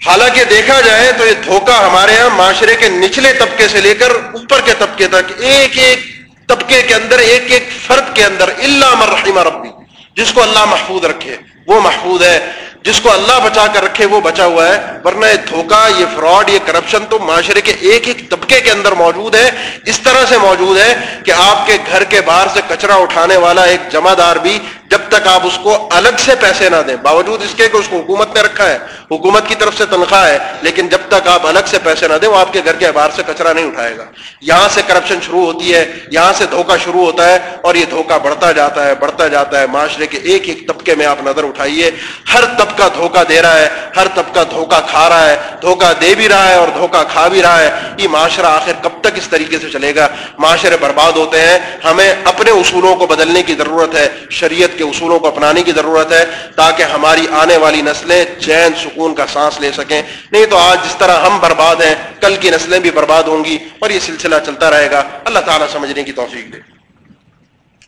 حالانکہ دیکھا جائے تو یہ دھوکہ ہمارے ہاں معاشرے کے نچلے طبقے سے لے کر اوپر کے طبقے تک، ایک ایک طبقے کے اندر، ایک ایک فرد کے اندر اللہ مرحمہ ربی۔ جس کو اللہ محفوظ رکھے، وہ محفوظ ہے۔ جس کو اللہ بچا کر رکھے، وہ بچا ہوا ہے۔ ورنہ یہ دھوکہ، یہ فراڈ، یہ کرپشن تو معاشرے کے ایک ایک طبقے کے اندر موجود ہے، اس طرح سے موجود ہے۔ کہ آپ کے گھر کے باہر سے کچرا اٹھانے والا ایک جمع دار بھی جب تک آپ اس کو الگ سے پیسے نہ دیں، باوجود اس کے کہ اس کو حکومت نے رکھا ہے، حکومت کی طرف سے تنخواہ ہے، لیکن جب تک آپ الگ سے پیسے نہ دیں، وہ آپ کے گھر کے باہر سے کچرا نہیں اٹھائے گا۔ یہاں سے کرپشن شروع ہوتی ہے، یہاں سے دھوکہ شروع ہوتا ہے اور یہ دھوکہ بڑھتا جاتا ہے، بڑھتا جاتا ہے۔ معاشرے کے ایک ایک طبقے میں آپ نظر اٹھائیے، ہر طبقہ دھوکہ دے رہا ہے، ہر طبقہ دھوکہ کھا رہا ہے، دھوکہ دے بھی رہا ہے اور دھوکہ کھا بھی رہا ہے۔ یہ معاشرہ آخر کب تک اس طریقے سے چلے گا؟ معاشرے برباد برباد ہوتے ہیں، ہمیں اپنے اصولوں کو بدلنے کی ضرورت ہے، شریعت کے اصولوں کو اپنانے کی ضرورت ہے، تاکہ ہماری آنے والی نسلیں چین، سکون کا سانس لے سکیں۔ نہیں تو آج جس طرح ہم برباد ہیں، کل کی نسلیں بھی برباد ہوں گی اور یہ سلسلہ چلتا رہے گا۔ اللہ تعالیٰ سمجھنے کی توفیق دے۔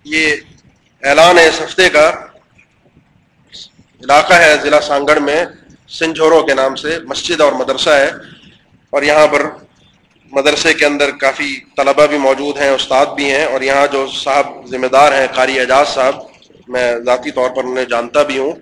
یہ اعلان ہے اس ہفتے کا۔ علاقہ ہے ضلع سانگڑ میں سنجھورو کے نام سے، مسجد اور مدرسہ ہے۔ اور یہاں پر مدرسے کے اندر کافی طلبہ بھی موجود ہیں، استاد بھی ہیں اور یہاں جو صاحب ذمہ دار ہیں، قاری اعجاز صاحب، میں ذاتی طور پر انہیں جانتا بھی ہوں۔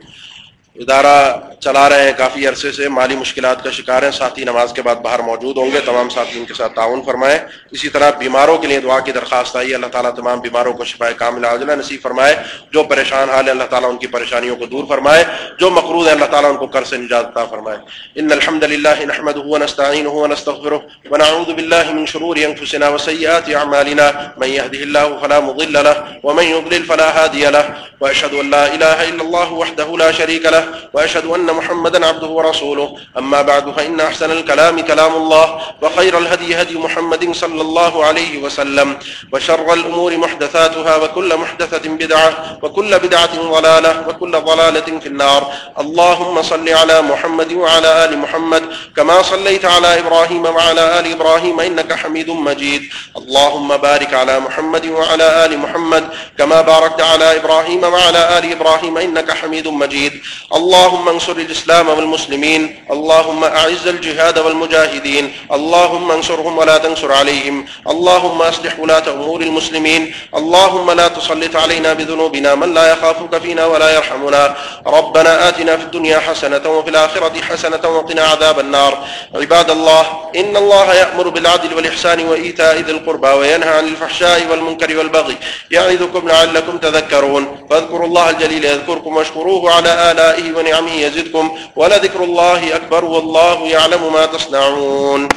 ادارہ چلا رہے ہیں کافی عرصے سے، مالی مشکلات کا شکار ہیں، ساتھی نماز کے بعد باہر موجود ہوں گے، تمام ساتھی ان کے ساتھ تعاون فرمائے اسی طرح بیماروں کے لیے دعا کی درخواست آئی، اللہ تعالیٰ تمام بیماروں کو شفا کامل عاجلہ نصیب فرمائے۔ جو پریشان حال ہے اللہ تعالیٰ ان کی پریشانیوں کو دور فرمائے۔ جو مقروض ہے اللہ تعالیٰ ان کو کر سے نجات عطا فرمائے۔ ان الحمد للہ نحمده ونستعينه ونستغفره ونعوذ بالله من شرور انفسنا وسيئات اعمالنا۔ من يهده الله فلا مضل له، ومن يضلل فلا هادي له۔ واشهد ان لا اله الا الله وحده لا شريك له۔ وأشهد أن محمدا عبده ورسوله. أما بعد، فإن أحسن الكلام كلام الله، وخير الهدي هدي محمد صلى الله عليه وسلم، وشر الأمور محدثاتها، وكل محدثة بدعة، وكل بدعة ضلالة، وكل ضلالة في النار. اللهم صل على محمد وعلى آل محمد، كما صليت على إبراهيم وعلى آل إبراهيم، إنك حميد مجيد. اللهم بارك على محمد وعلى آل محمد، كما باركت على إبراهيم وعلى آل إبراهيم، إنك حميد مجيد. اللهم انصر الإسلام والمسلمين، اللهم أعز الجهاد والمجاهدين، اللهم انصرهم ولا تنصر عليهم، اللهم أصلح ولاة أمور المسلمين، اللهم لا تسلط علينا بذنوبنا من لا يخافك فينا ولا يرحمنا. ربنا آتنا في الدنيا حسنة وفي الآخرة حسنة وقنا عذاب النار. عباد الله، إن الله يأمر بالعدل والإحسان وإيتاء ذي القربى وينهى عن الفحشاء والمنكر والبغي يعظكم لعلكم تذكرون. فاذكروا الله الجليل يذكركم واشكروه على آلائه ونعمه يزدكم ولذكر الله أكبر والله يعلم ما تصنعون